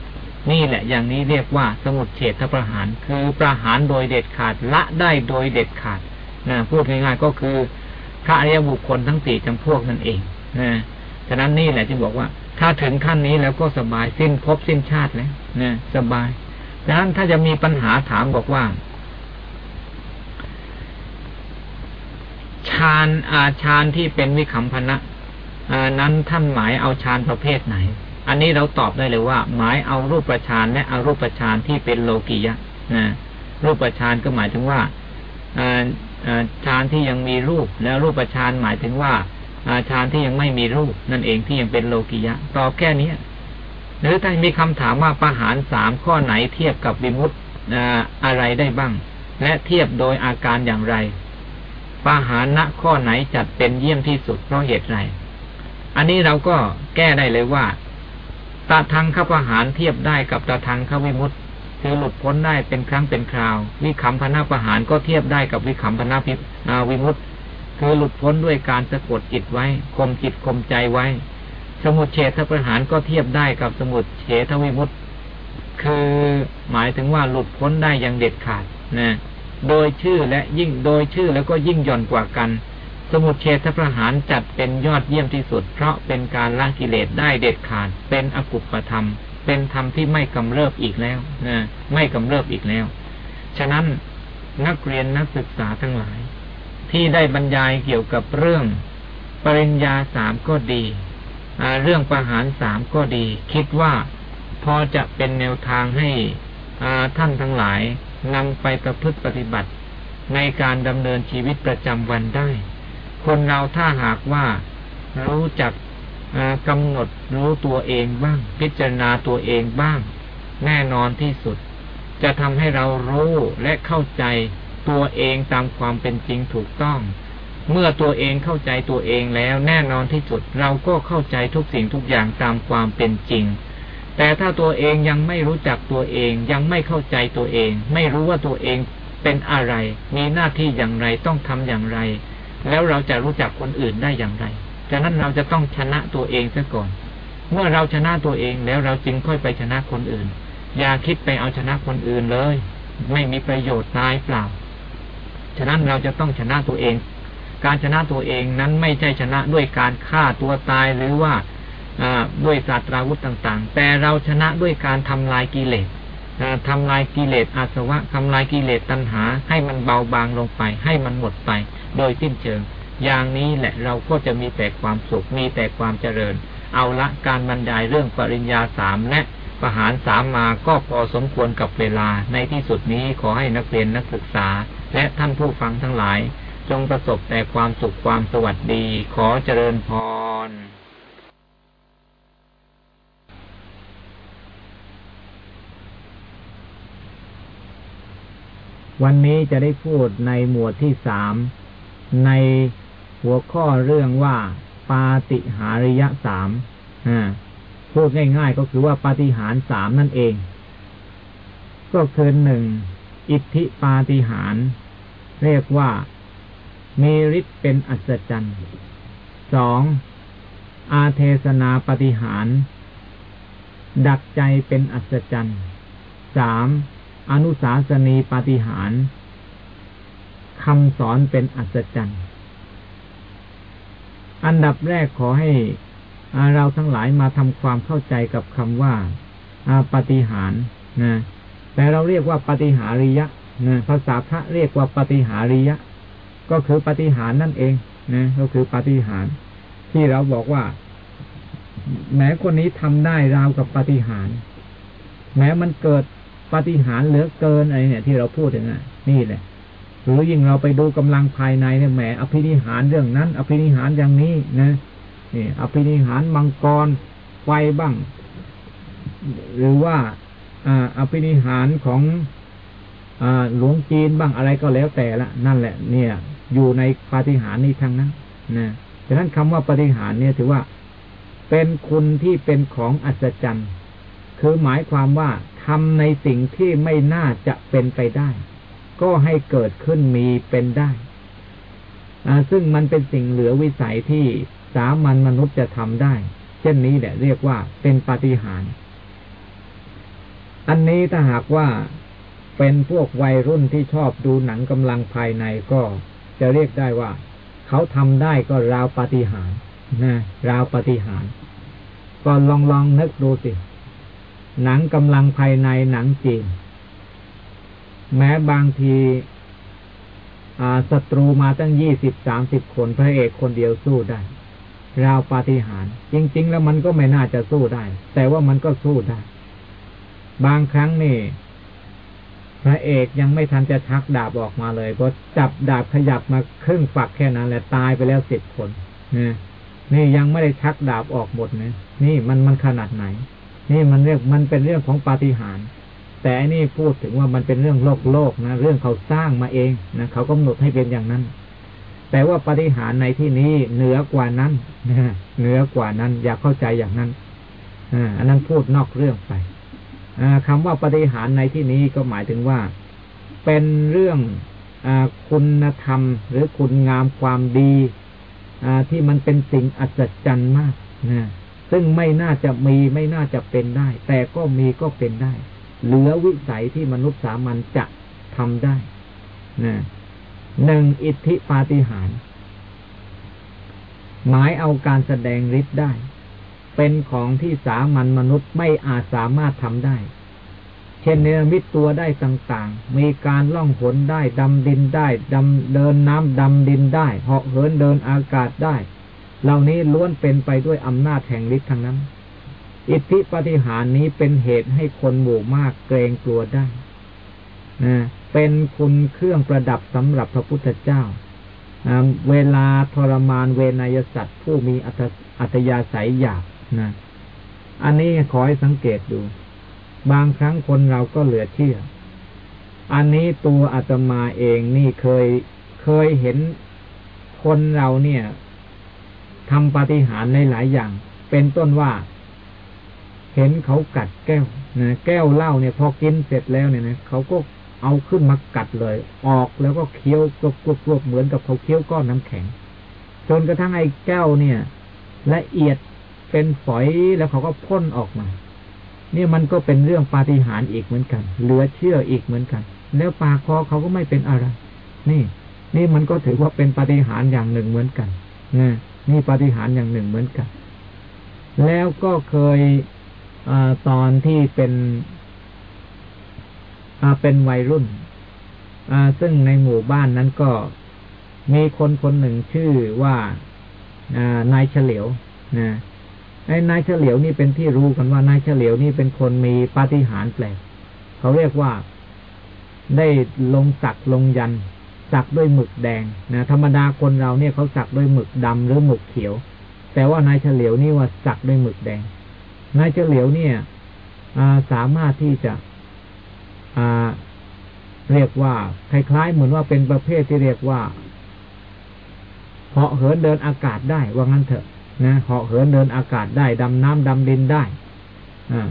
นี่แหละอย่างนี้เรียกว่าสมุดเฉทประหาร คือประหารโดยเด็ดขาดละได้โดยเด็ดขาดนะพูดง่ายๆก็คือพระอริยบุคคลทั้งสี่จำพวกนั่นเองนะฉะนั้นนี่แหละจึงบอกว่า ถ้าถึงขั้นนี้แล้วก็สบายสิ้นภพสิ้นชาติแล้วนะสบายดังนั้นถ้าจะมีปัญหาถามบอกว่า ฌานอาฌานที่เป็นวิคัมพนะนั้นท่านหมายเอาฌานประเภทไหน อันนี้เราตอบได้เลยว่า หมายเอารูปฌานและอารูปฌานที่เป็นโลกิยะนะรูปฌานก็หมายถึงว่าฌานที่ยังมีรูป แล้วรูปฌานหมายถึงว่าฌานที่ยังไม่มีรูป นั่นเองที่ยังเป็นโลกิยะตอบแค่นี้หรือถ้ามีคำถามว่าประหารสามข้อไหนเทียบกับวิมุตอะไรได้บ้าง และเทียบโดยอาการอย่างไร ปาหานะข้อไหนจัดเป็นเยี่ยมที่สุดเพราะเหตุไร อันนี้เราก็แก้ได้เลยว่าตาทางข้าปะหารเทียบได้กับตาทางข้าวิมุตคือหลุดพ้นได้เป็นครั้งเป็นคราว วิคัมพนาประหารก็เทียบได้กับวิคัมพนาพิวิมุตคือหลุดพ้นด้วยการสะกดจิตไว้คมจิตคมใจไว้ สมุดเฉทประหารก็เทียบได้กับสมุดเฉทวิมุตคือหมายถึงว่าหลุดพ้นได้อย่างเด็ดขาดนะ โดยชื่อและยิ่งโดยชื่อแล้วก็ยิ่งย่อนกว่ากัน สมุทเฉทประหารจัดเป็นยอดเยี่ยมที่สุด เพราะเป็นการละกิเลสได้เด็ดขาด เป็นอกุปธรรม เป็นธรรมที่ไม่กำเริบอีกแล้วนะไม่กำเริบอีกแล้ว ฉะนั้นนักเรียนนักศึกษาทั้งหลาย ที่ได้บรรยายเกี่ยวกับเรื่อง ปริญญาสามก็ดีเรื่องประหารสามก็ดี คิดว่าพอจะเป็นแนวทางให้ท่านทั้งหลาย นำไปประพฤติปฏิบัติ ในการดำเนินชีวิตประจำวันได้ คนเราถ้าหากว่ารู้จักกำหนดรู้ตัวเองบ้าง พิจารณาตัวเองบ้าง แน่นอนที่สุด จะทำให้เรารู้และเข้าใจตัวเองตามความเป็นจริงถูกต้อง เมื่อตัวเองเข้าใจตัวเองแล้ว แน่นอนที่สุดเราก็เข้าใจทุกสิ่งทุกอย่างตามความเป็นจริง แต่ถ้าตัวเองยังไม่รู้จักตัวเอง ยังไม่เข้าใจตัวเอง ไม่รู้ว่าตัวเองเป็นอะไร มีหน้าที่อย่างไรต้องทำอย่างไร แล้วเราจะรู้จักคนอื่นได้อย่างไรฉะนั้นเราจะต้องชนะตัวเองซะก่อน เมื่อเราชนะตัวเองแล้วเราจึงค่อยไปชนะคนอื่น อย่าคิดไปเอาชนะคนอื่นเลย ไม่มีประโยชน์ตายเปล่า ฉะนั้นเราจะต้องชนะตัวเอง การชนะตัวเองนั้นไม่ใช่ชนะด้วยการฆ่าตัวตายหรือว่า ด้วยศาสตราวุธต่าง ๆ แต่เราชนะด้วยการทำลายกิเลสทำลายกิเลสอาสวะทำลายกิเลสตัณหา ให้มันเบาบางลงไป ให้มันหมดไป โดยสิ้นเชิง อย่างนี้แหละเราก็จะมีแต่ความสุขมีแต่ความเจริญ เอาละการบรรยายเรื่องปริญญาสามและประหารสามมาก็พอสมควรกับเวลา ในที่สุดนี้ขอให้นักเรียนนักศึกษา และท่านผู้ฟังทั้งหลาย จงประสบแต่ความสุขความสวัสดี ขอเจริญพร วันนี้จะได้พูดในหมวดที่สามในหัวข้อเรื่องว่าปาติหาริยะสามพูดง่ายๆก็คือว่าปาฏิหารสามนั่นเอง ก็คือหนึ่งอิทธิปาฏิหารเรียกว่ามีฤทธิ์เป็นอัศจรรย์สองอาเทศนาปฏิหาร ดักใจเป็นอัศจรรย์สาม อนุสาสนีปาฏิหารคำสอนเป็นอัศจรรย์ อันดับแรกขอให้เราทั้งหลายมาทำความเข้าใจกับคำว่าปฏิหารนะ แต่เราเรียกว่าปฏิหาริยะนะภาษาพระเรียกว่าปฏิหาริยะ ก็คือปฏิหารนั่นเองนะก็คือปฏิหารที่เราบอกว่า แม้คนนี้ทำได้ราวกับปฏิหารแม้มันเกิด ปฏิหารเหลือเกินอะไรเนี่ย ที่เราพูดถึงอะนี่แหละหรือยิ่งเราไปดูกำลังภายในเนี่ยแหมอภินิหารเรื่องนั้น อภินิหารอย่างนี้นะนี่อภินิหารมังกรไฟบ้าง หรือว่าอภินิหารของอหลวงจีนบ้างอะไรก็แล้วแต่ละ นั่นแหละ เนี่ย อยู่ในปฏิหารนี้ทั้งนั้นนะฉะนั้นคำว่าปฏิหารเนี่ยถือว่าเป็นคุณที่เป็นของอัศจรรย์ คือหมายความว่า ทำในสิ่งที่ไม่น่าจะเป็นไปได้ ก็ให้เกิดขึ้นมีเป็นได้ ซึ่งมันเป็นสิ่งเหลือวิสัยที่สามัญมนุษย์จะทำได้ เช่นนี้แหละเรียกว่าเป็นปฏิหารอันนี้ถ้าหากว่าเป็นพวกวัยรุ่นที่ชอบดูหนังกำลังภายในก็จะเรียกได้ว่า เขาทำได้ก็ราวปฏิหารนะราวปฏิหารก็ลองลองนึกดูสิ หนังกำลังภายในหนังจีนแม้บางทีศัตรูมาตั้งยี่สิบสามสิบคนพระเอกคนเดียวสู้ได้ ราวปาฏิหาริย์จริง ๆ แล้วมันก็ไม่น่าจะสู้ได้ แต่ว่ามันก็สู้ได้ บางครั้งนี่พระเอกยังไม่ทันจะชักดาบออกมาเลยก็จับดาบขยับมาครึ่งฝักแค่นั้นแหละตายไปแล้วสิบคนนี่นี่ยังไม่ได้ชักดาบออกหมดนะนี่มันมันขนาดไหน นี่มันเรียกมันเป็นเรื่องของปาฏิหาริย์แต่อันนี้พูดถึงว่ามันเป็นเรื่องโลกโลกนะเรื่องเขาสร้างมาเองนะเขากำหนดให้เป็นอย่างนั้น แต่ว่าปฏิหารในที่นี้เหนือกว่านั้นเหนือกว่านั้น อย่าเข้าใจอย่างนั้นอันนั้นพูดนอกเรื่องไปคำว่าปฏิหารในที่นี้ก็หมายถึงว่า เป็นเรื่องอคุณธรรม หรือคุณงามความดีที่มันเป็นสิ่งอัศจรรย์มากนะ ซึ่งไม่น่าจะมีไม่น่าจะเป็นได้ แต่ก็มีก็เป็นได้ เหลือวิสัยที่มนุษย์สามัญจะทำได้นะหนึ่งอิทธิปาฏิหารหมายเอาการแสดงฤทธิ์ได้ เป็นของที่สามัญมนุษย์ไม่อาจสามารถทำได้ เช่นเนรมิตตัวได้ต่างๆ มีการล่องหนได้ดำดินได้ดำเดินน้ำดำดินได้เหาะเหินเดินอากาศได้ เหล่านี้ล้วนเป็นไปด้วยอำนาจแห่งฤทธิ์ทั้งนั้น อิทธิปฏิหารนี้เป็นเหตุให้คนหมู่มากเกรงกลัวได้นะเป็นคุณเครื่องประดับสำหรับพระพุทธเจ้า เวลาทรมานเวนยสัตว์ ผู้มีอัตยาศัยหยาบนะ อันนี้ขอให้สังเกตดู บางครั้งคนเราก็เหลือเชื่อ อันนี้ตัวอาตมาเองนี่เคยเคยเห็นคนเราเนี่ย ทำปฏิหารในหลายอย่าง เป็นต้นว่า เห็นเขากัดแก้วนะแก้วเหล้าเนี่ยพอกินเสร็จแล้วเนี่ยนะเขาก็เอาขึ้นมากัดเลย ออกแล้วก็เคี้ยวกรุบกรุบเหมือนกับเขาเคี้ยวก้อนน้ำแข็ง จนกระทั่งไอ้แก้วเนี่ยละเอียดเป็นฝอยแล้วเขาก็พ่นออกมาเนี่ยมันก็เป็นเรื่องปาฏิหาริย์อีกเหมือนกัน เหลือเชื่ออีกเหมือนกัน แล้วปากคอเขาก็ไม่เป็นอะไร นี่ นี่มันก็ถือว่าเป็นปาฏิหาริย์อย่างหนึ่งเหมือนกันนะ นี่ปาฏิหาริย์อย่างหนึ่งเหมือนกัน แล้วก็เคยอตอนที่เป็นเป็นวัยรุ่นซึ่งในหมู่บ้านนั้นก็มีคนคนหนึ่งชื่อว่านายเฉลียวนะไอ้นายเฉลียวนี่เป็นที่รู้กันว่านายเฉลียวนี่เป็นคนมีปาฏิหาริย์แปลกเขาเรียกว่าได้ลงสักลงยัน สักด้วยหมึกแดงนะธรรมดาคนเราเนี่ยเขาสักด้วยหมึกดำหรือหมึกเขียว แต่ว่านายเฉลียวนี่ว่าสักด้วยหมึกแดง นายเฉลียวเนี่ยสามารถที่จะเรียกว่าคล้ายๆเหมือนว่าเป็นประเภทที่เรียกว่าเหาะเหินเดินอากาศได้ว่างั้นเถอะนะเหาะเหินเดินอากาศได้ดำน้ำดำดินได้อ่า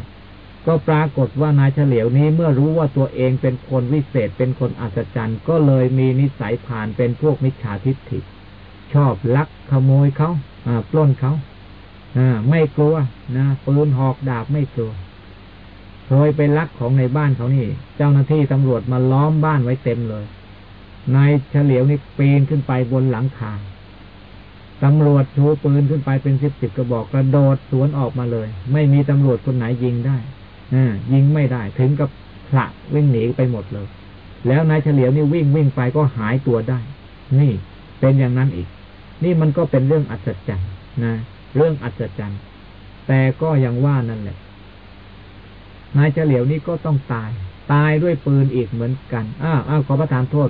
ก็ปรากฏว่านายเฉลียวนี้เมื่อรู้ว่าตัวเองเป็นคนวิเศษเป็นคนอัศจรรย์ ก็เลยมีนิสัยผ่านเป็นพวกมิจฉาทิฏฐิ ชอบลักขโมยเขาปล้นเขาไม่กลัวนะปืนหอกดาบไม่กลัวเคยไปลักของในบ้านเขานี่ เจ้าหน้าที่ตำรวจมาล้อมบ้านไว้เต็มเลยนายเฉลียวนี่ปีนขึ้นไปบนหลังคาตตำรวจชูปืนขึ้นไปเป็นสิบสิบกระบอกกระโดดสวนออกมาเลย ไม่มีตำรวจคนไหนยิงได้ อยิงไม่ได้ ถึงกับผละวิ่งหนีไปหมดเลย แล้วนายเฉลียวนี่วิ่งวิ่งไปก็หายตัวได้ นี่เป็นอย่างนั้นอีก นี่มันก็เป็นเรื่องอัศจรรย์นะ เรื่องอัศจรรย์ แต่ก็ยังว่านั่นแหละ นายเฉลียวนี่ก็ต้องตาย ตายด้วยปืนอีกเหมือนกัน อ้าวอ้าวขอประทานโทษ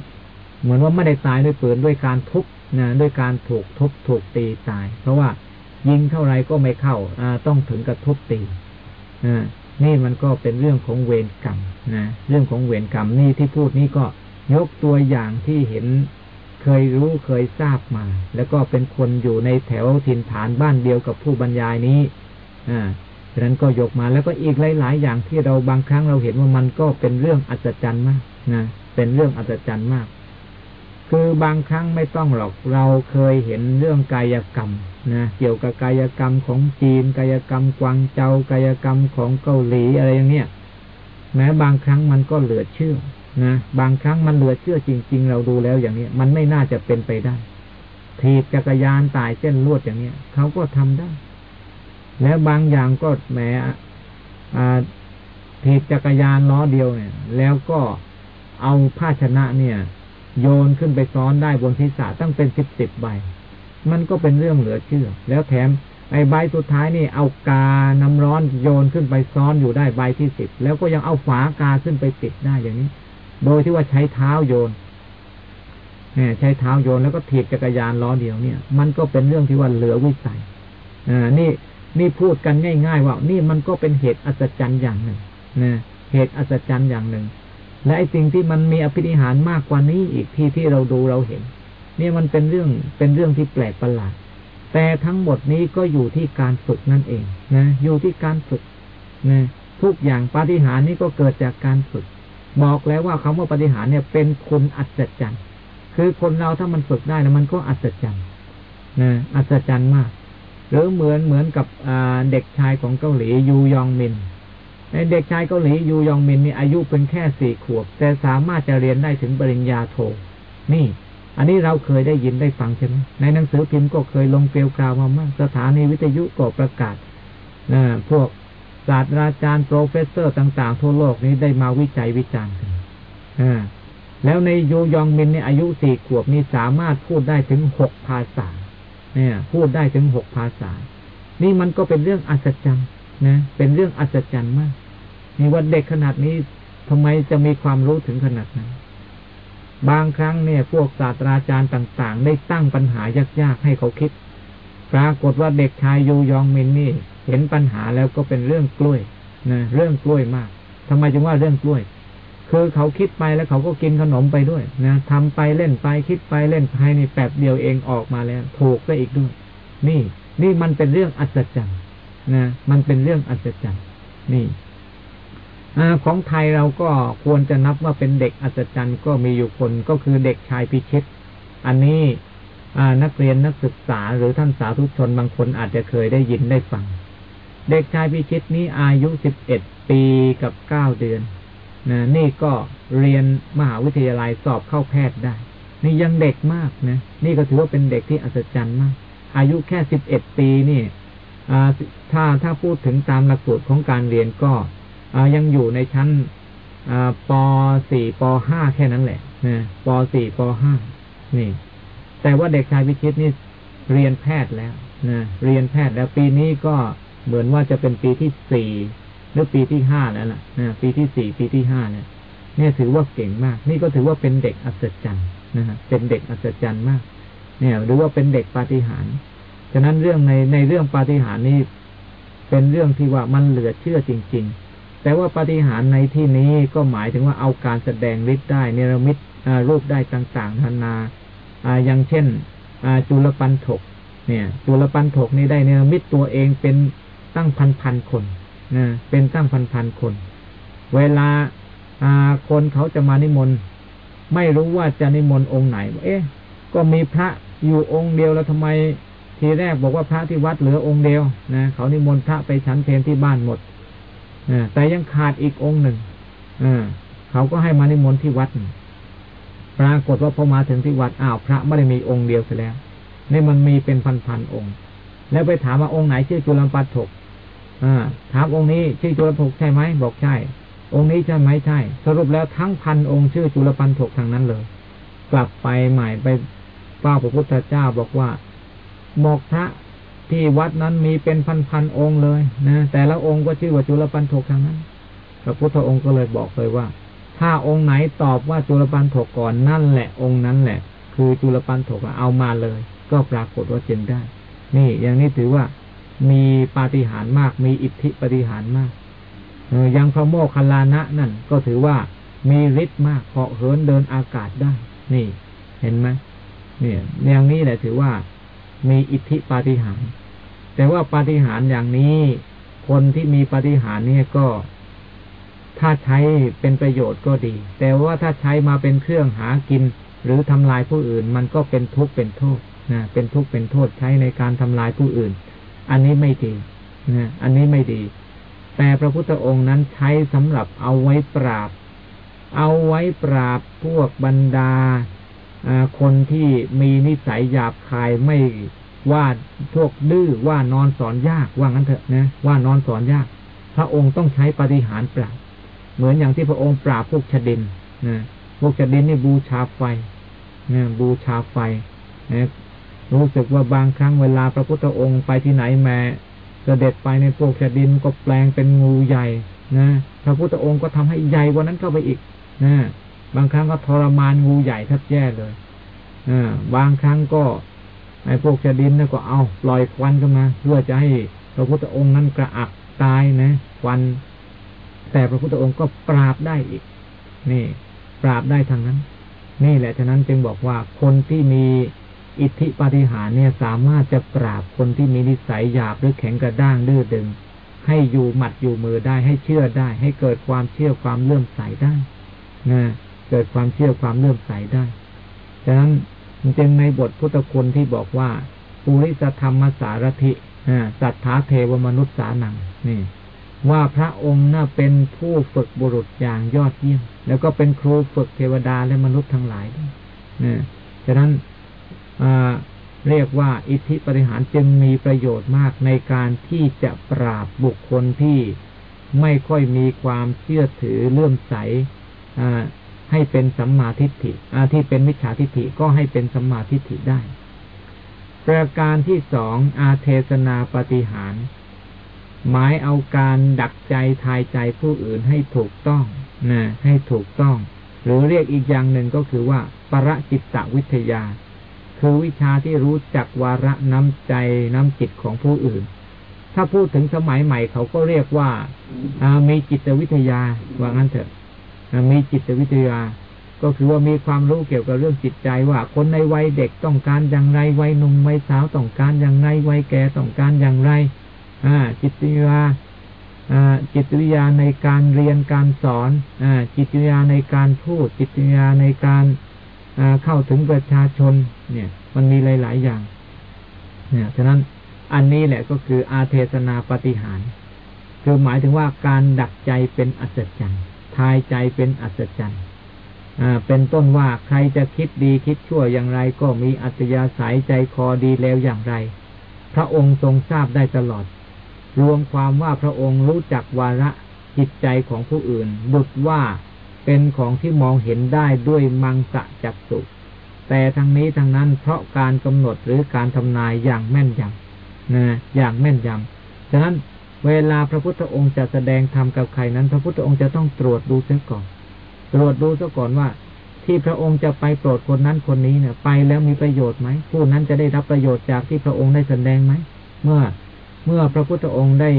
เหมือนว่าไม่ได้ตายด้วยปืนด้วยการทุบนะด้วยการถูกทุบถูกตีตาย เพราะว่ายิงเท่าไรก็ไม่เข้า อ่า ต้องถึงกับทุบตี อ่า นี่มันก็เป็นเรื่องของเวรกรรมนะเรื่องของเวรกรรมนี่ที่พูดนี่ก็ยกตัวอย่างที่เห็นเคยรู้เคยทราบมา แล้วก็เป็นคนอยู่ในแถวถิ่นฐานบ้านเดียวกับผู้บรรยายนี้อ่าฉะนั้นก็ยกมาแล้วก็อีกหลาย ๆ อย่างที่เราบางครั้งเราเห็นว่ามันก็เป็นเรื่องอัศจรรย์มากนะเป็นเรื่องอัศจรรย์มาก คือบางครั้งไม่ต้องหรอกเราเคยเห็นเรื่องกายกรรม นะเกี่ยวกับกายกรรมของจีน กายกรรมกวางเจากายกรรมของเกาหลีอะไรอย่างเนี้ยแม้บางครั้งมันก็เหลือเชื่อนะบางครั้งมันเหลือเชื่อจริง ๆ เราดูแล้วอย่างนี้มันไม่น่าจะเป็นไปได้ถีบจักรยานตายเส้นลวดอย่างเนี้ยเขาก็ทำได้ แล้วบางอย่างก็แหมถีบจักรยานล้อเดียวเนี่ย แล้วก็เอาภาชนะเนี่ย โยนขึ้นไปซ้อนได้บนศีรษะตั้งเป็นสิบสิบใบ มันก็เป็นเรื่องเหลือเชื่อ แล้วแถมไอ้ใบสุดท้ายนี่เอากาน้ำร้อนโยนขึ้นไปซ้อนอยู่ได้ใบที่สิบแล้วก็ยังเอาฝากาขึ้นไปติดได้อย่างนี้ โดยที่ว่าใช้เท้าโยนเนี่ยใช้เท้าโยนแล้วก็ถีบจักรยานล้อเดียวเนี่ย มันก็เป็นเรื่องที่ว่าเหลือวิสัยอ่านี่นี่พูดกันง่าย ๆ ว่า นี่มันก็เป็นเหตุอัศจรรย์อย่างหนึ่งนะเหตุอัศจรรย์อย่างหนึ่ง และไอ้สิ่งที่มันมีอภินิหารมากกว่านี้อีกที่ที่เราดูเราเห็น เนี่ยมันเป็นเรื่องเป็นเรื่องที่แปลกประหลาด แต่ทั้งหมดนี้ก็อยู่ที่การฝึกนั่นเองนะอยู่ที่การฝึกนะทุกอย่างปฏิหารนี้ก็เกิดจากการฝึก บอกแล้วว่าคำว่าปฏิหารเนี่ยเป็นคนอัศจรรย์คือคนเราถ้ามันฝึกได้แล้วมันก็อัศจรรย์นะอัศจรรย์มากหรือเหมือนเหมือนกับเด็กชายของเกาหลียูยองมินเด็กชายเกาหลียูยองมินนี่อายุเป็นแค่สี่ขวบ แต่สามารถจะเรียนได้ถึงปริญญาโทนี่ อันนี้เราเคยได้ยินได้ฟังใช่ไหมในหนังสือพิมพ์ก็เคยลงเกรียวกราวมามาก สถานีวิทยุก็ประกาศนะพวกศาสตราจารย์ professor ต่าง ๆ ทั่วโลกนี้ได้มาวิจัยวิจารณ์กันแล้วในยูยองมินในอายุสี่ขวบนี่สามารถพูดได้ถึงหกภาษา เนี่ย พูดได้ถึงหกภาษา นี่มันก็เป็นเรื่องอัศจรรย์นะ เป็นเรื่องอัศจรรย์มากนี่ว่าเด็กขนาดนี้ทำไมจะมีความรู้ถึงขนาดนั้น บางครั้งเนี่ยพวกศาสตราจารย์ต่าง ๆ ได้ตั้งปัญหายากๆให้เขาคิด ปรากฏว่าเด็กชายยูยองมินนี่ เห็นปัญหาแล้วก็เป็นเรื่องกล้วยนะเรื่องกล้วยมากทำไมจึงว่าเรื่องกล้วย คือเขาคิดไปแล้วเขาก็กินขนมไปด้วยนะทำไปเล่นไปคิดไปเล่นไปนี่แป๊บเดียวเองออกมาแล้วถูกไปอีกด้วย นี่ นี่มันเป็นเรื่องอัศจรรย์นะมันเป็นเรื่องอัศจรรย์นี่ ของไทยเราก็ควรจะนับว่าเป็นเด็กอัศจรรย์ก็มีอยู่คนก็คือเด็กชายพิชิต อันนี้นักเรียนนักศึกษาหรือท่านสาธุชนบางคนอาจจะเคยได้ยินได้ฟัง เด็กชายพิชิตนี้อายุสิบเอ็ดปีกับเก้าเดือนนะนี่ก็เรียนมหาวิทยาลัยสอบเข้าแพทย์ได้ นี่ยังเด็กมากนะ นี่ก็ถือว่าเป็นเด็กที่อัศจรรย์มาก อายุแค่สิบเอ็ดปีนี่ถ้าถ้าพูดถึงตามหลักสูตรของการเรียนก็ ยังอยู่ในชั้นปสี่ปห้าแค่นั้นแหละนะปสี่ปห้านี่ แต่ว่าเด็กชายวิชิตนี่เรียนแพทย์แล้วนะเรียนแพทย์แล้วปีนี้ก็เหมือนว่าจะเป็นปีที่สี่หรือปีที่ห้าแล้วล่ะนะปีที่สี่ปีที่ห้าเนี่ยเนี่ยถือว่าเก่งมาก นี่ก็ถือว่าเป็นเด็กอัศจรรย์นะฮะเป็นเด็กอัศจรรย์มาก เนี่ย หรือว่าเป็นเด็กปาฏิหาริย์ฉะนั้นเรื่องในในเรื่องปาฏิหาริย์นี้เป็นเรื่องที่ว่ามันเหลือเชื่อจริง ๆ แต่ว่าปฏิหารในที่นี้ก็หมายถึงว่าเอาการแสดงฤทธิ์ได้เนรมิตรูปได้ต่างๆนานาอย่างเช่นจุลปันถกเนี่ยจุลปันถกนี่ได้เนรมิตตัวเองเป็นตั้งพันพันคนนะเป็นตั้งพันพันคน เวลาคนเขาจะมานิมนต์ไม่รู้ว่าจะนิมนต์องค์ไหน เอ๊ะ ก็มีพระอยู่องค์เดียวแล้วทำไมทีแรกบอกว่าพระที่วัดเหลือองค์เดียวนะเขานิมนต์พระไปฉันเพลที่บ้านหมด แต่ยังขาดอีกองค์หนึ่งเขาก็ให้มานิมนต์ที่วัด ปรากฏว่าพอมาถึงที่วัดอ้าวพระไม่ได้มีองค์เดียวเสียแล้วนี่มันมีเป็นพันๆองค์ แล้วไปถามว่าองค์ไหนชื่อจุลปันถกอ่าถามองค์นี้ชื่อจุลปันถกใช่ไหมบอกใช่ องค์นี้ใช่ไหมใช่ สรุปแล้วทั้งพันองค์ชื่อจุลปันถกทางนั้นเลย กลับไปใหม่ไปเฝ้าพระพุทธเจ้าบอกว่าหมอกพระ ที่วัดนั้นมีเป็นพันๆองค์เลยนะแต่ละองค์ก็ชื่อว่าจุลปันถกทางนั้นพระพุทธองค์ก็เลยบอกเลยว่า ถ้าองค์ไหนตอบว่าจุลปันถกก่อนนั่นแหละองค์นั้นแหละ คือจุลปันถกเอามาเลย ก็ปรากฏว่าเจนได้ นี่อย่างนี้ถือว่ามีปาฏิหาริย์มาก มีอิทธิปาฏิหาริมากเออยังพระโมคคัลลานะนั่นก็ถือว่ามีฤทธิ์มากเหาะเหินเดินอากาศได้ นี่ เห็นไหมเนี่ยอย่างนี้แหละถือว่า มีอิทธิปาฏิหาริย์แต่ว่าปาฏิหาริย์อย่างนี้ คนที่มีปาฏิหาริย์เนี่ยก็ ถ้าใช้เป็นประโยชน์ก็ดี แต่ว่าถ้าใช้มาเป็นเครื่องหากิน หรือทำลายผู้อื่น มันก็เป็นทุกข์เป็นโทษนะเป็นทุกข์เป็นโทษใช้ในการทำลายผู้อื่น อันนี้ไม่ดีนะอันนี้ไม่ดี แต่พระพุทธองค์นั้นใช้สำหรับเอาไว้ปราบ เอาไว้ปราบพวกบรรดา คนที่มีนิสัยหยาบคายไม่ว่าพวกดื้อว่านอนสอนยากว่างั้นเถอะนะว่านอนสอนยาก พระองค์ต้องใช้ปฏิหารปราบเหมือนอย่างที่พระองค์ปราบพวกชดินนะพวกชดินนี่บูชาไฟนะบูชาไฟนะรู้สึกว่าบางครั้งเวลาพระพุทธองค์ไปที่ไหนแม่เสด็จไปในพวกชดินก็แปลงเป็นงูใหญ่นะพระพุทธองค์ก็ทำให้ใหญ่กว่านั้นเข้าไปอีกนะ บางครั้งก็ทรมานงูใหญ่แทบแย่เลยออบางครั้งก็ไอ้พวกชดินนั่นก็เอาปล่อยควันขึ้นมาเพื่อจะให้พระพุทธองค์นั้นกระอักตายนะควัน แต่พระพุทธองค์ก็ปราบได้อีก นี่ ปราบได้ทางนั้น นี่แหละฉะนั้นจึงบอกว่าคนที่มีอิทธิปฏิหารเนี่ยสามารถจะปราบคนที่มีนิสัยหยาบหรือแข็งกระด้างดื้อดึง ให้อยู่หมัดอยู่มือได้ให้เชื่อได้ ให้เกิดความเชื่อความเลื่อมใสได้นะ เกิดความเชื่อความเลื่อมใสได้ ฉะนั้นจึงในบทพุทธคุณที่บอกว่าปุริสธรรมสารถิสัทธาเทวมนุษย์สานังนี่ ว่าพระองค์น่าเป็นผู้ฝึกบุรุษอย่างยอดเยี่ยม แล้วก็เป็นครูฝึกเทวดาและมนุษย์ทั้งหลายด้วยฉะนั้นเรียกว่าอิทธิปฏิหารจึงมีประโยชน์มากในการที่จะปราบบุคคลที่ไม่ค่อยมีความเชื่อถือเลื่อมใส ให้เป็นสัมมาทิฏฐิที่เป็นมิจฉาทิฏฐิก็ให้เป็นสัมมาทิฏฐิได้ ประการที่สองอาเทศนาปฏิหาร หมายเอาการดักใจทายใจผู้อื่นให้ถูกต้องนะให้ถูกต้อง หรือเรียกอีกอย่างหนึ่งก็คือว่า ประจิตตวิทยา คือวิชาที่รู้จักวาระน้ำใจน้ำจิตของผู้อื่น ถ้าพูดถึงสมัยใหม่เขาก็เรียกว่ามีจิตวิทยาว่างั้นเถอะ มีจิตวิทยา ก็คือว่ามีความรู้เกี่ยวกับเรื่องจิตใจว่า คนในวัยเด็กต้องการอย่างไรวัยหนุ่มวัยสาวต้องการอย่างไรวัยแก่ต้องการอย่างไรจิตวิทยาจิตวิทยาในการเรียนการสอนอจิตวิทยาในการพูด จิตวิทยาในการเข้าถึงประชาชน เนี่ย มันมีหลาย ๆ อย่าง เนี่ยฉะนั้นอันนี้แหละก็คืออาเทศนาปฏิหาร คือหมายถึงว่าการดักใจเป็นอัศจรรย์ ทายใจเป็นอัศจรรย์เป็นต้นว่าใครจะคิดดีคิดชั่วอย่างไร ก็มีอัตยาสายใจคอดีแล้วอย่างไร พระองค์ทรงทราบได้ตลอด รวมความว่าพระองค์รู้จักวาระจิตใจของผู้อื่น บุตรว่าเป็นของที่มองเห็นได้ด้วยมังสะจักสุแต่ทั้งนี้ทั้งนั้นเพราะการกำหนดหรือการทำนายอย่างแม่นยำนะอย่างแม่นยำฉะนั้น เวลาพระพุทธองค์จะแสดงธรรมกับใครนั้น พระพุทธองค์จะต้องตรวจดูเสียก่อน ตรวจดูเสียก่อนว่า ที่พระองค์จะไปโปรดคนนั้นคนนี้เนี่ย ไปแล้วมีประโยชน์ไหมผู้นั้นจะได้รับประโยชน์จากที่พระองค์ได้แสดงไหมเมื่อเมื่อพระพุทธองค์ได้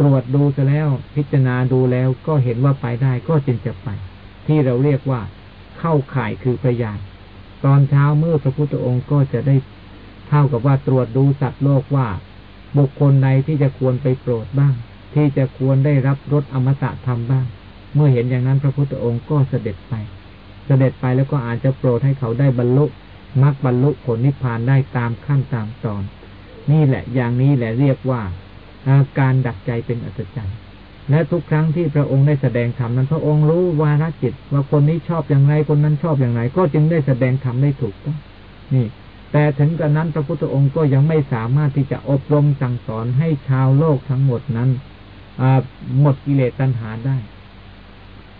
ตรวจดูเสแล้วพิจารณาดูแล้วก็เห็นว่าไปได้ก็จึงจะไป ที่เราเรียกว่าเข้าข่ายคือพยานตอนเช้าเมื่อพระพุทธองค์ก็จะได้เท่ากับว่าตรวจดูสัตว์โลกว่า บุคคลใดที่จะควรไปโปรดบ้าง ที่จะควรได้รับรสอมตะธรรมบ้าง เมื่อเห็นอย่างนั้นพระพุทธองค์ก็เสด็จไป เสด็จไปแล้วก็อาจจะโปรดให้เขาได้บรรลุมรรคบรรลุผลนิพพานได้ตามขั้นตามตอน นี่แหละอย่างนี้แหละเรียกว่าอาการดักใจเป็นอัศจรรย์และทุกครั้งที่พระองค์ได้แสดงธรรมนั้นพระองค์รู้วาระจิต ว่าคนนี้ชอบอย่างไรคนนั้นชอบอย่างไร ก็จึงได้แสดงธรรมได้ถูกต้องนี่ แต่ถึงกระนั้นพระพุทธองค์ก็ยังไม่สามารถที่จะอบรมสั่งสอนให้ชาวโลกทั้งหมดนั้นหมดกิเลสตัณหาได้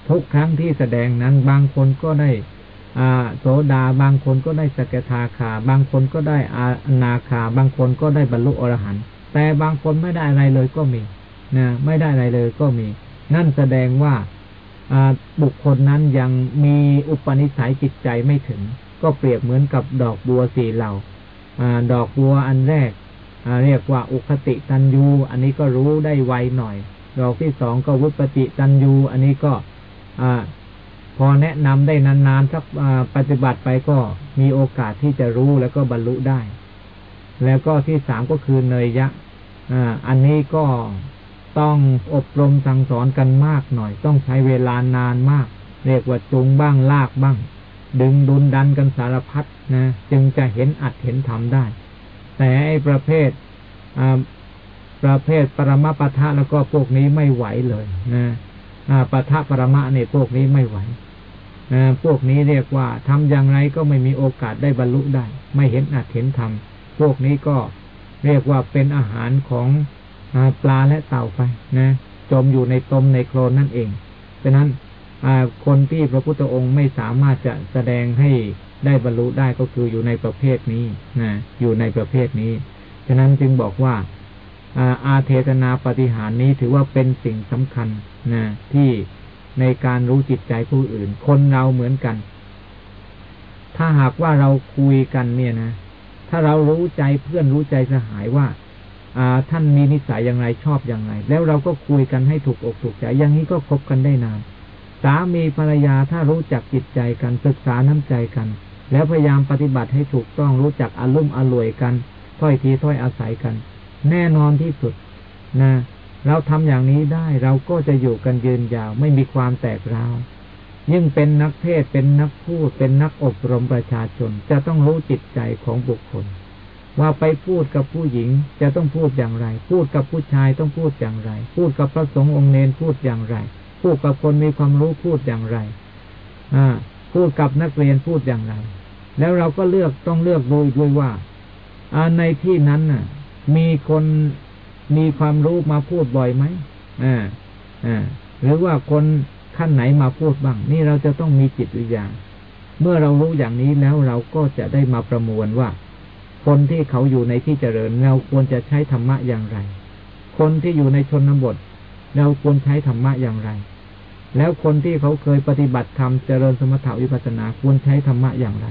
ทุกครั้งที่แสดงนั้นบางคนก็ได้โสดาบางคนก็ได้สกทาคา บางคนก็ได้อานาคา บางคนก็ได้บรรลุอรหันต์แต่บางคนไม่ได้อะไรเลยก็มีนะไม่ได้อะไรเลยก็มี นั่นแสดงว่าบุคคลนั้นยังมีอุปนิสัยจิตใจไม่ถึง ก็เปรียบเหมือนกับดอกบัวสีเหล่าอดอกบัวอันแรกเรียกว่าอุคติตันยูอันนี้ก็รู้ได้ไวหน่อย ดอกที่สองก็วุปติตันยูอันนี้ก็พอแนะนำได้นานๆสักปฏิบัติไปก็มีโอกาสที่จะรู้แล้วก็บรรลุได้ แล้วก็ที่สามก็คือเนยยะอันนี้ก็ต้องอบรมสั่งสอนกันมากหน่อย ต้องใช้เวลานานมาก เรียกว่าจูงบ้างลากบ้าง ดึงดุนดันกันสารพัดนะ จึงจะเห็นอัดเห็นทำได้ แต่ไอ้ประเภทประเภทปรมาปะทะแล้วก็พวกนี้ไม่ไหวเลยนะปะทะปรมะเนี่ยพวกนี้ไม่ไหวพวกนี้เรียกว่าทำอย่างไรก็ไม่มีโอกาสได้บรรลุได้ ไม่เห็นอัดเห็นทำพวกนี้ก็เรียกว่าเป็นอาหารของปลาและเต่าไปนะ จมอยู่ในตมในโคลนนั่นเองเพราะนั้น คนที่พระพุทธองค์ไม่สามารถจะแสดงให้ได้บรรลุได้ก็คืออยู่ในประเภทนี้นะอยู่ในประเภทนี้ ฉะนั้นจึงบอกว่าอาเทศนาปฏิหารนี้ถือว่าเป็นสิ่งสำคัญนะที่ในการรู้จิตใจผู้อื่น คนเราเหมือนกัน ถ้าหากว่าเราคุยกันเนี่ยนะ ถ้าเรารู้ใจเพื่อนรู้ใจสหายว่าท่านมีนิสัยอย่างไรชอบอย่างไร แล้วเราก็คุยกันให้ถูกอกถูกใจ อย่างนี้ก็คบกันได้นาน สามีภรรยาถ้ารู้จักจิตใจกันศึกษาน้ำใจกัน แล้วพยายามปฏิบัติให้ถูกต้องรู้จักอารมณ์อร่วยกันถ้อยทีถ้อยอาศัยกัน แน่นอนที่สุดนะเราทำอย่างนี้ได้เราก็จะอยู่กันยืนยาว ไม่มีความแตกราวยิ่งเป็นนักเทศเป็นนักพูด เป็นนักอบรมประชาชน จะต้องรู้จิตใจของบุคคล ว่าไปพูดกับผู้หญิงจะต้องพูดอย่างไร พูดกับผู้ชายต้องพูดอย่างไร พูดกับพระสงฆ์องค์เนนพูดอย่างไร พูดกับคนมีความรู้พูดอย่างไร อ่า พูดกับนักเรียนพูดอย่างไร แล้วเราก็เลือกต้องเลือกโดยด้วยว่าอ่าในที่นั้นน่ะ มีคนมีความรู้มาพูดบ่อยไหมอ่าอ่าหรือว่าคนขั้นไหนมาพูดบ้าง นี่เราจะต้องมีจิตวิญญาณเมื่อเรารู้อย่างนี้แล้วเราก็จะได้มาประมวลว่า คนที่เขาอยู่ในที่เจริญ เราควรจะใช้ธรรมะอย่างไร คนที่อยู่ในชนบท เราควรใช้ธรรมะอย่างไร แล้วคนที่เขาเคยปฏิบัติธรรมเจริญสมถะวิปัสสนาควรใช้ธรรมะอย่างไร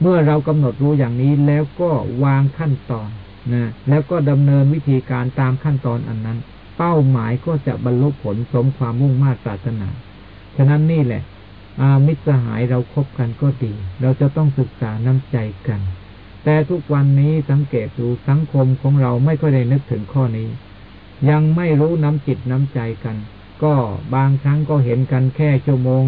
เมื่อเรากำหนดรู้อย่างนี้แล้วก็วางขั้นตอนนะแล้วก็ดำเนินวิธีการตามขั้นตอนอันนั้น เป้าหมายก็จะบรรลุผลสมความมุ่งมา่ปรารถนา ฉะนั้นนี่แหละอามิตรสหายเราครบกันก็ดี เราจะต้องศึกษาน้ำใจกัน แต่ทุกวันนี้สังเกตดูสังคมของเราไม่ค่อยได้นึกถึงข้อนี้ ยังไม่รู้น้ำจิตน้ำใจกัน ก็บางครั้งก็เห็นกันแค่ชั่วโมง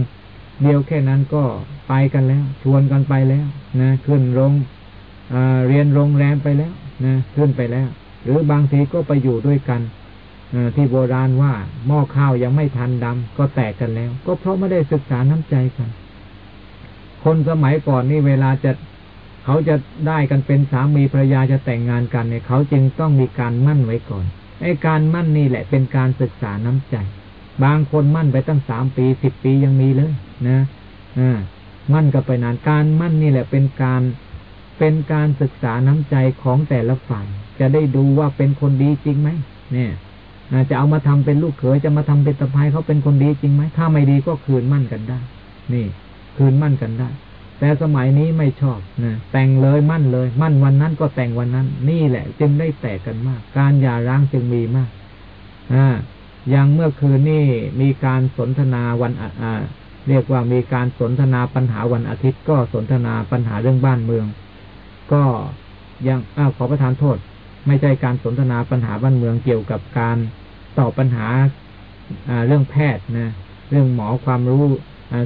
เดียวแค่นั้นก็ไปกันแล้ว ชวนกันไปแล้วนะขึ้นโรงเรียนโรงแรมไปแล้วนะขึ้นไปแล้ว หรือบางทีก็ไปอยู่ด้วยกันที่โบราณว่าหม้อข้าวยังไม่ทันดำก็แตกกันแล้ว ก็เพราะไม่ได้ศึกษาน้ำใจกัน คนสมัยก่อนนี่เวลาจะเขาจะได้กันเป็นสามีภรรยาจะแต่งงานกันเนี่ยเขาจึงต้องมีการมั่นไว้ก่อนไอ้การมั่นนี่แหละเป็นการศึกษาน้ำใจ บางคนมั่นไปตั้งสามปีสิบปียังมีเลยนะอ่ามั่นก็ไปนานการมั่นนี่แหละเป็นการเป็นการศึกษาน้ำใจของแต่ละฝ่ายจะได้ดูว่าเป็นคนดีจริงไหมเนี่ยจะเอามาทำเป็นลูกเขยจะมาทำเป็นตะไคร้เขาเป็นคนดีจริงไหมถ้าไม่ดีก็คืนมั่นกันได้ นี่ คืนมั่นกันได้ แต่สมัยนี้ไม่ชอบนะแต่งเลยมั่นเลย มั่นวันนั้นก็แต่งวันนั้น นี่แหละ จึงได้แตกกันมาก การหย่าร้างจึงมีมาก อ่า ย่างเมื่อคืนนี่มีการสนทนาวันอ่าเรียกว่ามีการสนทนาปัญหาวันอาทิตย์ ก็สนทนาปัญหาเรื่องบ้านเมือง ก็ยังอ้าวขอประทานโทษ ไม่ใช่การสนทนาปัญหาบ้านเมืองเกี่ยวกับการตอบปัญหาเรื่องแพทย์นะเรื่องหมอความรู้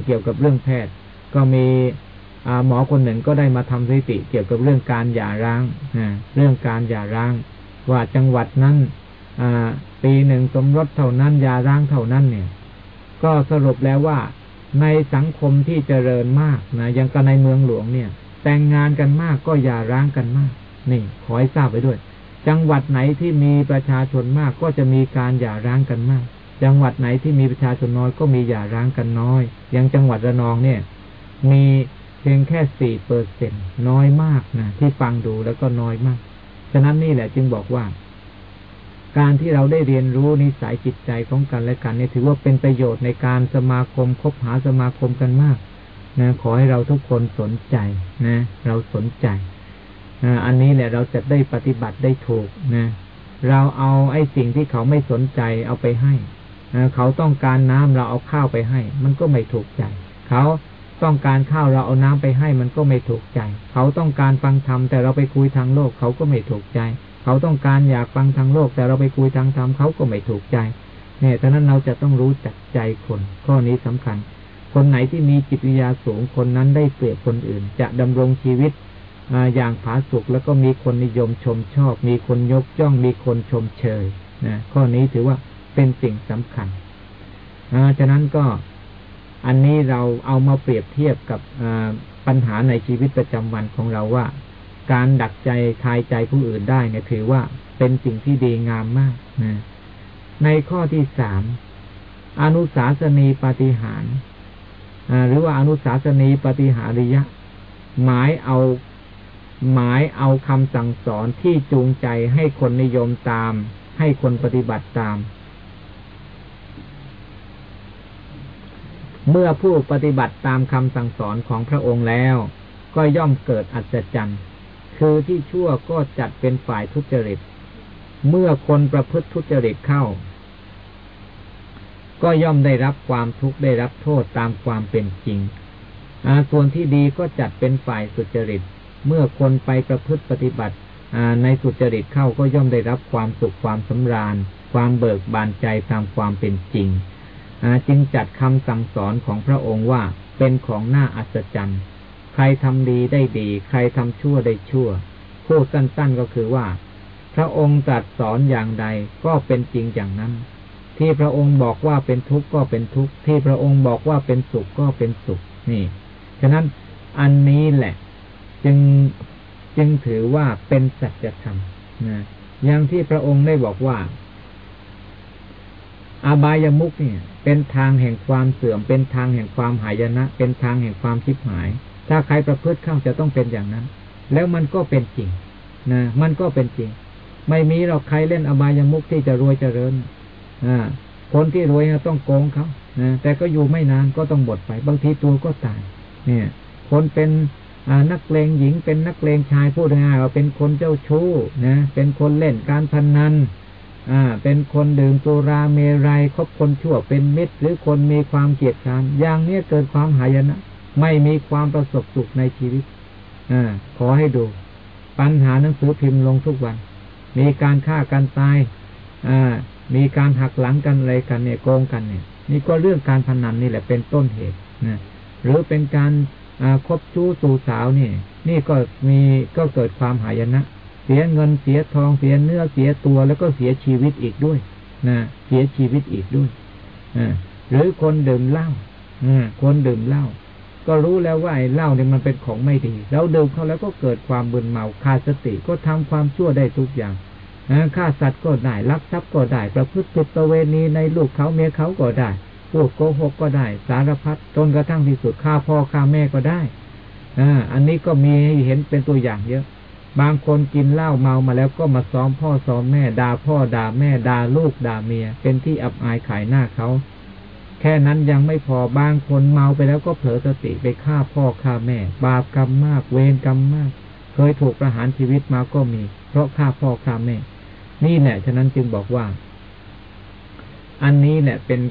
เกี่ยวกับเรื่องแพทย์ ก็มีหมอคนหนึ่งก็ได้มาทำสถิติเกี่ยวกับเรื่องการหย่าร้างเรื่องการหย่าร้าง ว่าจังหวัดนั้น ปีหนึ่งสมรสเท่านั้นยาร้างเท่านั้นเนี่ย ก็สรุปแล้วว่าในสังคมที่เจริญมากนะยังก็ในเมืองหลวงเนี่ย แต่งงานกันมากก็อย่าร้างกันมาก นี่ขอให้ทราบไปด้วย จังหวัดไหนที่มีประชาชนมากก็จะมีการหย่าร้างกันมาก จังหวัดไหนที่มีประชาชนน้อยก็มีหย่าร้างกันน้อย อย่างจังหวัดระนองเนี่ย มีเพียงแค่สี่เปอร์เซ็นน้อยมากนะที่ฟังดูแล้วก็น้อยมาก ฉะนั้นนี่แหละจึงบอกว่า การที่เราได้เรียนรู้นิสัยจิตใจของกันและกันเนี่ยถือว่าเป็นประโยชน์ในการสมาคมคบหาสมาคมกันมากนะขอให้เราทุกคนสนใจนะ เราสนใจอันนี้แหละเราจะได้ปฏิบัติได้ถูกนะเราเอาไอ้สิ่งที่เขาไม่สนใจเอาไปให้เขาต้องการน้ำเราเอาข้าวไปให้ มันก็ไม่ถูกใจ เขาต้องการข้าวเราเอาน้ำไปให้ มันก็ไม่ถูกใจ เขาต้องการฟังธรรมแต่เราไปคุยทางโลกเขาก็ไม่ถูกใจ เขาต้องการอยากฟังทางโลก แต่เราไปคุยทางธรรมเขาก็ไม่ถูกใจเนี่ยฉะนั้นเราจะต้องรู้จักใจคน ข้อนี้สำคัญ คนไหนที่มีจิตวิทยาสูงคนนั้นได้เปรียบคนอื่น จะดำรงชีวิตอย่างผาสุกแล้วก็มีคนนิยมชมชอบ มีคนยกย่องมีคนชมเชยนะข้อนี้ถือว่าเป็นสิ่งสำคัญฉะนั้นก็อันนี้เราเอามาเปรียบเทียบกับปัญหาในชีวิตประจำวันของเราว่า การดักใจทายใจผู้อื่นได้เนี่ยถือว่าเป็นสิ่งที่ดีงามมากนะในข้อที่สามอนุสาสนีปฏิหารหรือว่าอนุสาสนีปฏิหาริยะ หมายเอาหมายเอาคำสั่งสอนที่จูงใจให้คนนิยมตาม ให้คนปฏิบัติตาม เมื่อผู้ปฏิบัติตามคำสั่งสอนของพระองค์แล้ว ก็ย่อมเกิดอัศจรรย์ คือที่ชั่วก็จัดเป็นฝ่ายทุจริต เมื่อคนประพฤติทุจริตเข้า ก็ย่อมได้รับความทุกข์ได้รับโทษตามความเป็นจริงส่วนที่ดีก็จัดเป็นฝ่ายสุจริต เมื่อคนไปประพฤติปฏิบัติในสุจริตเข้าก็ย่อมได้รับความสุขความสำราญ ความเบิกบานใจตามความเป็นจริงจึงจัดคำสั่งสอนของพระองค์ว่าเป็นของน่าอัศจรรย์ รทำดีได้ดี ใครทำชั่วได้ชั่ว พูดสั้นๆก็คือว่า พระองค์ตรัสสอนอย่างใดก็เป็นจริงอย่างนั้น ที่พระองค์บอกว่าเป็นทุกข์ก็เป็นทุกข์ ที่พระองค์บอกว่าเป็นสุขก็เป็นสุข นี่ ฉะนั้นอันนี้แหละ จึงจึงถือว่าเป็นสัจธรรมนะอย่างที่พระองค์ได้บอกว่า อาบายมุกเนี่ย เป็นทางแห่งความเสื่อม เป็นทางแห่งความหายนะ เป็นทางแห่งความชิบหาย ถ้าใครประพฤติเข้าจะต้องเป็นอย่างนั้น แล้วมันก็เป็นจริงนะมันก็เป็นจริง ไม่มีเราใครเล่นอบายมุกที่จะรวยเจริญอ่าคนที่รวยต้องโกงเขานะแต่ก็อยู่ไม่นานก็ต้องหมดไป บางทีตัวก็ตาย เนี่ย คนเป็นนักเลงหญิงเป็นนักเลงชายพูดง่ายว่าเป็นคนเจ้าชู้นะเป็นคนเล่นการพนนันอ่า เป็นคนดื่มสุราเมรัยคบคนชั่วเป็นมิตร หรือคนมีความเกลียดชังอย่างนี้เกิดความหายนะ ไม่มีความประสบสุขในชีวิตอขอให้ดู ปัญหาหนังสือพิมพ์ลงทุกวัน มีการฆ่ากันตายอมีการหักหลังกันอะไรกันเนี่ยโกงกันเนี่ย นี่ก็เรื่องการพนันนี่แหละเป็นต้นเหตุนะหรือเป็นการคบชู้สู่สาวนี่ นี่ก็มีก็เกิดความหายนะเสียเงินเสียทองเสียเนื้อเสียตัวแล้วก็เสียชีวิตอีกด้วยนะเสียชีวิตอีกด้วยอหรือคนดื่มเหล้าคนดื่มเหล้า ก็รู้แล้วว่าไอ้เหล้าเนี่ยมันเป็นของไม่ดี แล้วดื่มเขาแล้วก็เกิดความบึนเมาขาดสติก็ทำความชั่วได้ทุกอย่างฆ่าสัตว์ก็ได้ลักทรัพย์ก็ได้ ประพฤติผิดประเวณีในลูกเขาเมียเขาก็ได้พูดโกหกก็ได้ สารพัดจนกระทั่งที่สุดฆ่าพ่อฆ่าแม่ก็ได้อ่าอันนี้ก็มีให้เห็นเป็นตัวอย่างเยอะ บางคนกินเหล้าเมามาแล้วก็มาซ้อมพ่อซ้อมแม่ด่าพ่อด่าแม่ด่าลูกด่าเมีย เป็นที่อับอายขายหน้าเขา แค่นั้นยังไม่พอบางคนเมาไปแล้วก็เผลอสติไปฆ่าพ่อฆ่าแม่ บาปกรรมมากเวรกรรมมาก เคยถูกประหารชีวิตมาก็มี เพราะฆ่าพ่อฆ่าแม่ นี่แหละฉะนั้นจึงบอกว่า อันนี้แหละเป็น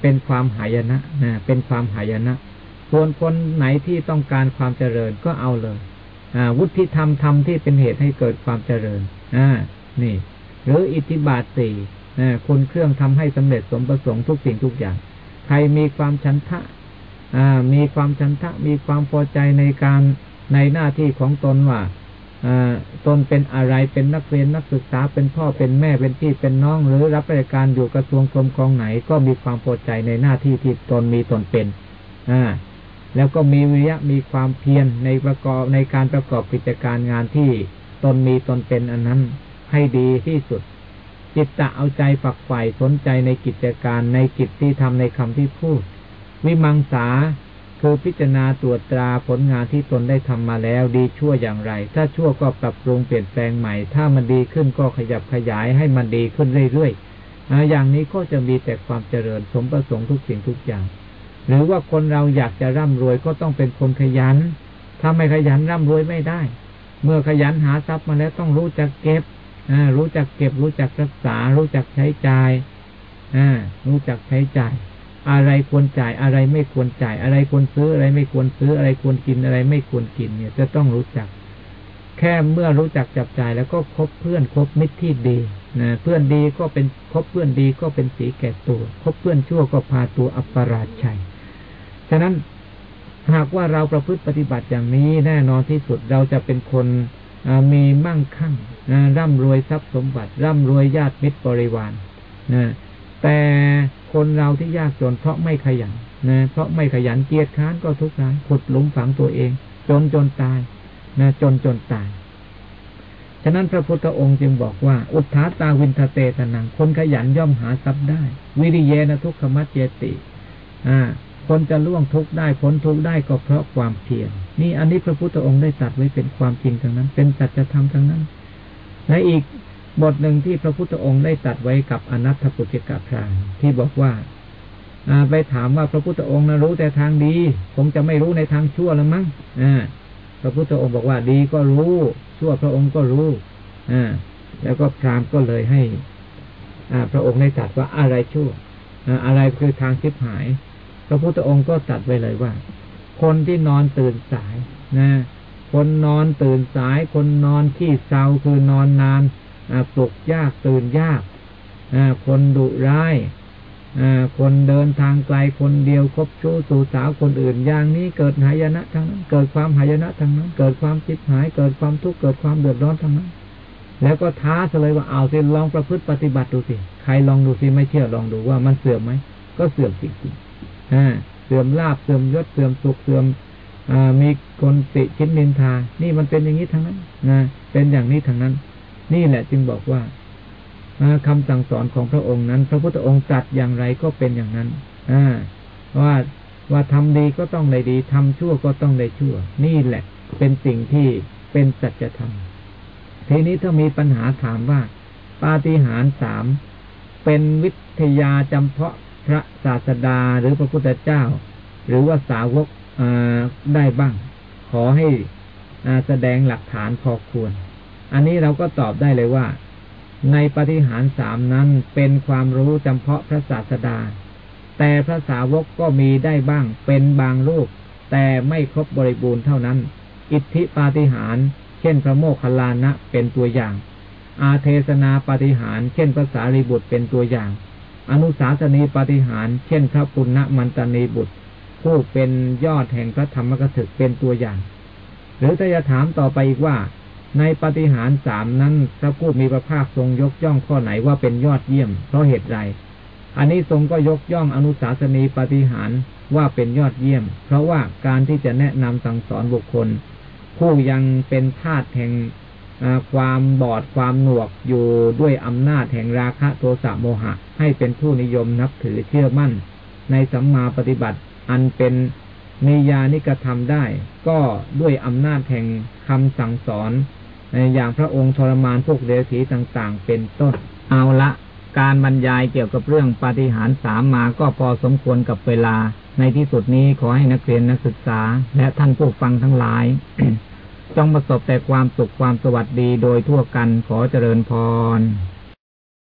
เป็นความหายนะนะเป็นความหายนะส่วนคนไหนที่ต้องการความเจริญก็เอาเลยวุฒิธรรมธรรมที่เป็นเหตุให้เกิดความเจริญอ่านี่ หรืออิทธิบาทสี่คุณเครื่องทำให้สำเร็จสมประสงค์ทุกสิ่งทุกอย่าง ใครมีความชันทะมีความชันทะมีความพอใจในการในหน้าที่ของตนว่าตนเป็นอะไรเป็นนักเรียนนักศึกษาเป็นพ่อเป็นแม่เป็นพี่เป็นน้อง หรือรับราชการอยู่กระทรวงกรมกองไหน ก็มีความพอใจในหน้าที่ที่ตนมีตนเป็นอ่าแล้วก็มีวิริยะมีความเพียรในประกอบในการประกอบกิจการงานที่ตนมีตนเป็นอันนั้นให้ดีที่สุด จิตตะเอาใจฝักใฝ่สนใจในกิจการในกิจที่ทำในคำที่พูด วิมังสาคือพิจารณาตรวจตราผลงานที่ตนได้ทำมาแล้วดีชั่วอย่างไร ถ้าชั่วก็ปรับปรุงเปลี่ยนแปลงใหม่ ถ้ามันดีขึ้นก็ขยับขยายให้มันดีขึ้นเรื่อยๆอย่างนี้ก็จะมีแต่ความเจริญสมประสงค์ทุกสิ่งทุกอย่าง หรือว่าคนเราอยากจะร่ำรวยก็ต้องเป็นคนขยัน ถ้าไม่ขยันร่ำรวยไม่ได้ เมื่อขยันหาทรัพย์มาแล้วต้องรู้จักเก็บ รู้จักเก็บรู้จักรักษา รู้จักใช้จ่ายรู้จักใช้จ่าย อะไรควรจ่ายอะไรไม่ควรจ่าย อะไรควรซื้ออะไรไม่ควรซื้ออะไรควรกินอะไรไม่ควรกิน เนี่ย จะต้องรู้จัก แค่เมื่อรู้จักจับจ่ายแล้วก็คบเพื่อนคบมิตรที่ดีนะเพื่อนดีก็เป็นคบเพื่อนดีก็เป็นสีแก่ตัวคบเพื่อนชั่วก็พาตัวอัปราชัยฉะนั้นหากว่าเราประพฤติปฏิบัติอย่างนี้แน่นอนที่สุดเราจะเป็นคน มีมั่งคั่งร่ำรวยทรัพย์สมบัติ ร่ำรวยญาติมิตรบริวารนะแต่คนเราที่ยากจนเพราะไม่ขยันนะเพราะไม่ขยันเกียจคร้านก็ทุกข์ร้ายขุดหลุมฝังตัวเอง จนจนตายนะจนจนตายฉะนั้นพระพุทธองค์จึงบอกว่า อุฏฐาตาวินทเต ธนัง คนขยันย่อมหาทรัพย์ได้ วิริเยนะทุกขมัจเจติ อ่า คนจะล่วงทุกข์ได้พ้นทุกข์ได้ก็เพราะความเพียร นี่อันนี้พระพุทธองค์ได้ตัดไว้เป็นความจริงทั้งนั้น เป็นสัจธรรมทั้งนั้น และอีกบทหนึ่งที่พระพุทธองค์ได้ตัดไว้กับอนัตถปุจิกะพรามที่บอกว่าไปถามว่าพระพุทธองค์นะรู้แต่ทางดี คงจะไม่รู้ในทางชั่วแล้วมั้งพระพุทธองค์บอกว่าดีก็รู้ ชั่วพระองค์ก็รู้อแล้วก็พรามก็เลยให้พระองค์ได้ตัดว่าอะไรชั่วอะไรคือทางชิบหาย พระพุทธองค์ก็ตัดไว้เลยว่า คนที่นอนตื่นสายนะคนนอนตื่นสาย คนนอนขี้เศร้าคือนอนนานปลุกยากตื่นยากคนดุร้ายคนเดินทางไกลคนเดียวคบชู้สู่สาวคนอื่นอย่างนี้เกิดหายนะทั้งนั้น เกิดความหายนะทั้งนั้น เกิดความจิตหาย เกิดความทุกข์เกิดความเดือดร้อนทั้งนั้น แล้วก็ท้าเลยว่าเอาสิลองประพฤติปฏิบัติดูสิใครลองดูสิไม่เชื่อลองดูว่ามันเสื่อมไหมก็เสื่อมจริงๆ เสื่อมลาบเสื่อมยศเสื่อมสุขเสื่อมมีคนติชิ้นนินทา นี่มันเป็นอย่างนี้ทั้งนั้นนะเป็นอย่างนี้ทั้งนั้น นี่แหละจึงบอกว่าคำสั่งสอนของพระองค์นั้น พระพุทธองค์จัดอย่างไรก็เป็นอย่างนั้นอว่าว่าทำดีก็ต้องได้ดีทำชั่วก็ต้องได้ชั่ว นี่แหละ เป็นสิ่งที่เป็นสัจธรรมทีนี้ถ้ามีปัญหาถามว่า ปาฏิหาริย์สามเป็นวิทยาจำเพาะ พระศาสดาหรือพระพุทธเจ้า หรือว่าสาวกได้บ้าง ขอให้แสดงหลักฐานพอควร อันนี้เราก็ตอบได้เลยว่า ในปฏิหารสามนั้นเป็นความรู้จำเพาะพระศาสดา แต่พระสาวกก็มีได้บ้าง เป็นบางรูป แต่ไม่ครบบริบูรณ์เท่านั้น อิทธิปาฏิหารเช่นพระโมคคัลลานะเป็นตัวอย่าง อาเทศนาปาฏิหารเช่นภาษารีบุตรเป็นตัวอย่าง อนุสาสนีปฏิหาร เช่นพระปุณณมันตนีบุตร ผู้เป็นยอดแห่งพระธรรมกถึกเป็นตัวอย่าง หรือถ้าจะถามต่อไปอีกว่า ในปฏิหารสามนั้นพระผู้มีพระภาคทรงยกย่องข้อไหนว่าเป็นยอดเยี่ยม เพราะเหตุไร อันนี้ทรงก็ยกย่องอนุสาสนีปฏิหารว่าเป็นยอดเยี่ยม เพราะว่าการที่จะแนะนำสั่งสอนบุคคล ผู้ยังเป็นทาตแห่ง ความบอดความหนวกอยู่ด้วยอำนาจแห่งราคะโทสะโมหะ ให้เป็นผู้นิยมนับถือเชื่อมั่น ในสัมมาปฏิบัติ อันเป็นนิยานิกระทำได้ ก็ด้วยอำนาจแห่งคำสั่งสอนอย่างพระองค์ทรมานพวกเดรีต่างๆ เป็นต้น เอาละการบรรยายเกี่ยวกับเรื่องปาฏิหาริย์สามมาก็พอสมควรกับเวลา ในที่สุดนี้ขอให้นักเรียนนักศึกษา และท่านผู้ฟังทั้งหลาย จงประสบแต่ความสุขความสวัสดีโดยทั่วกันขอเจริญพร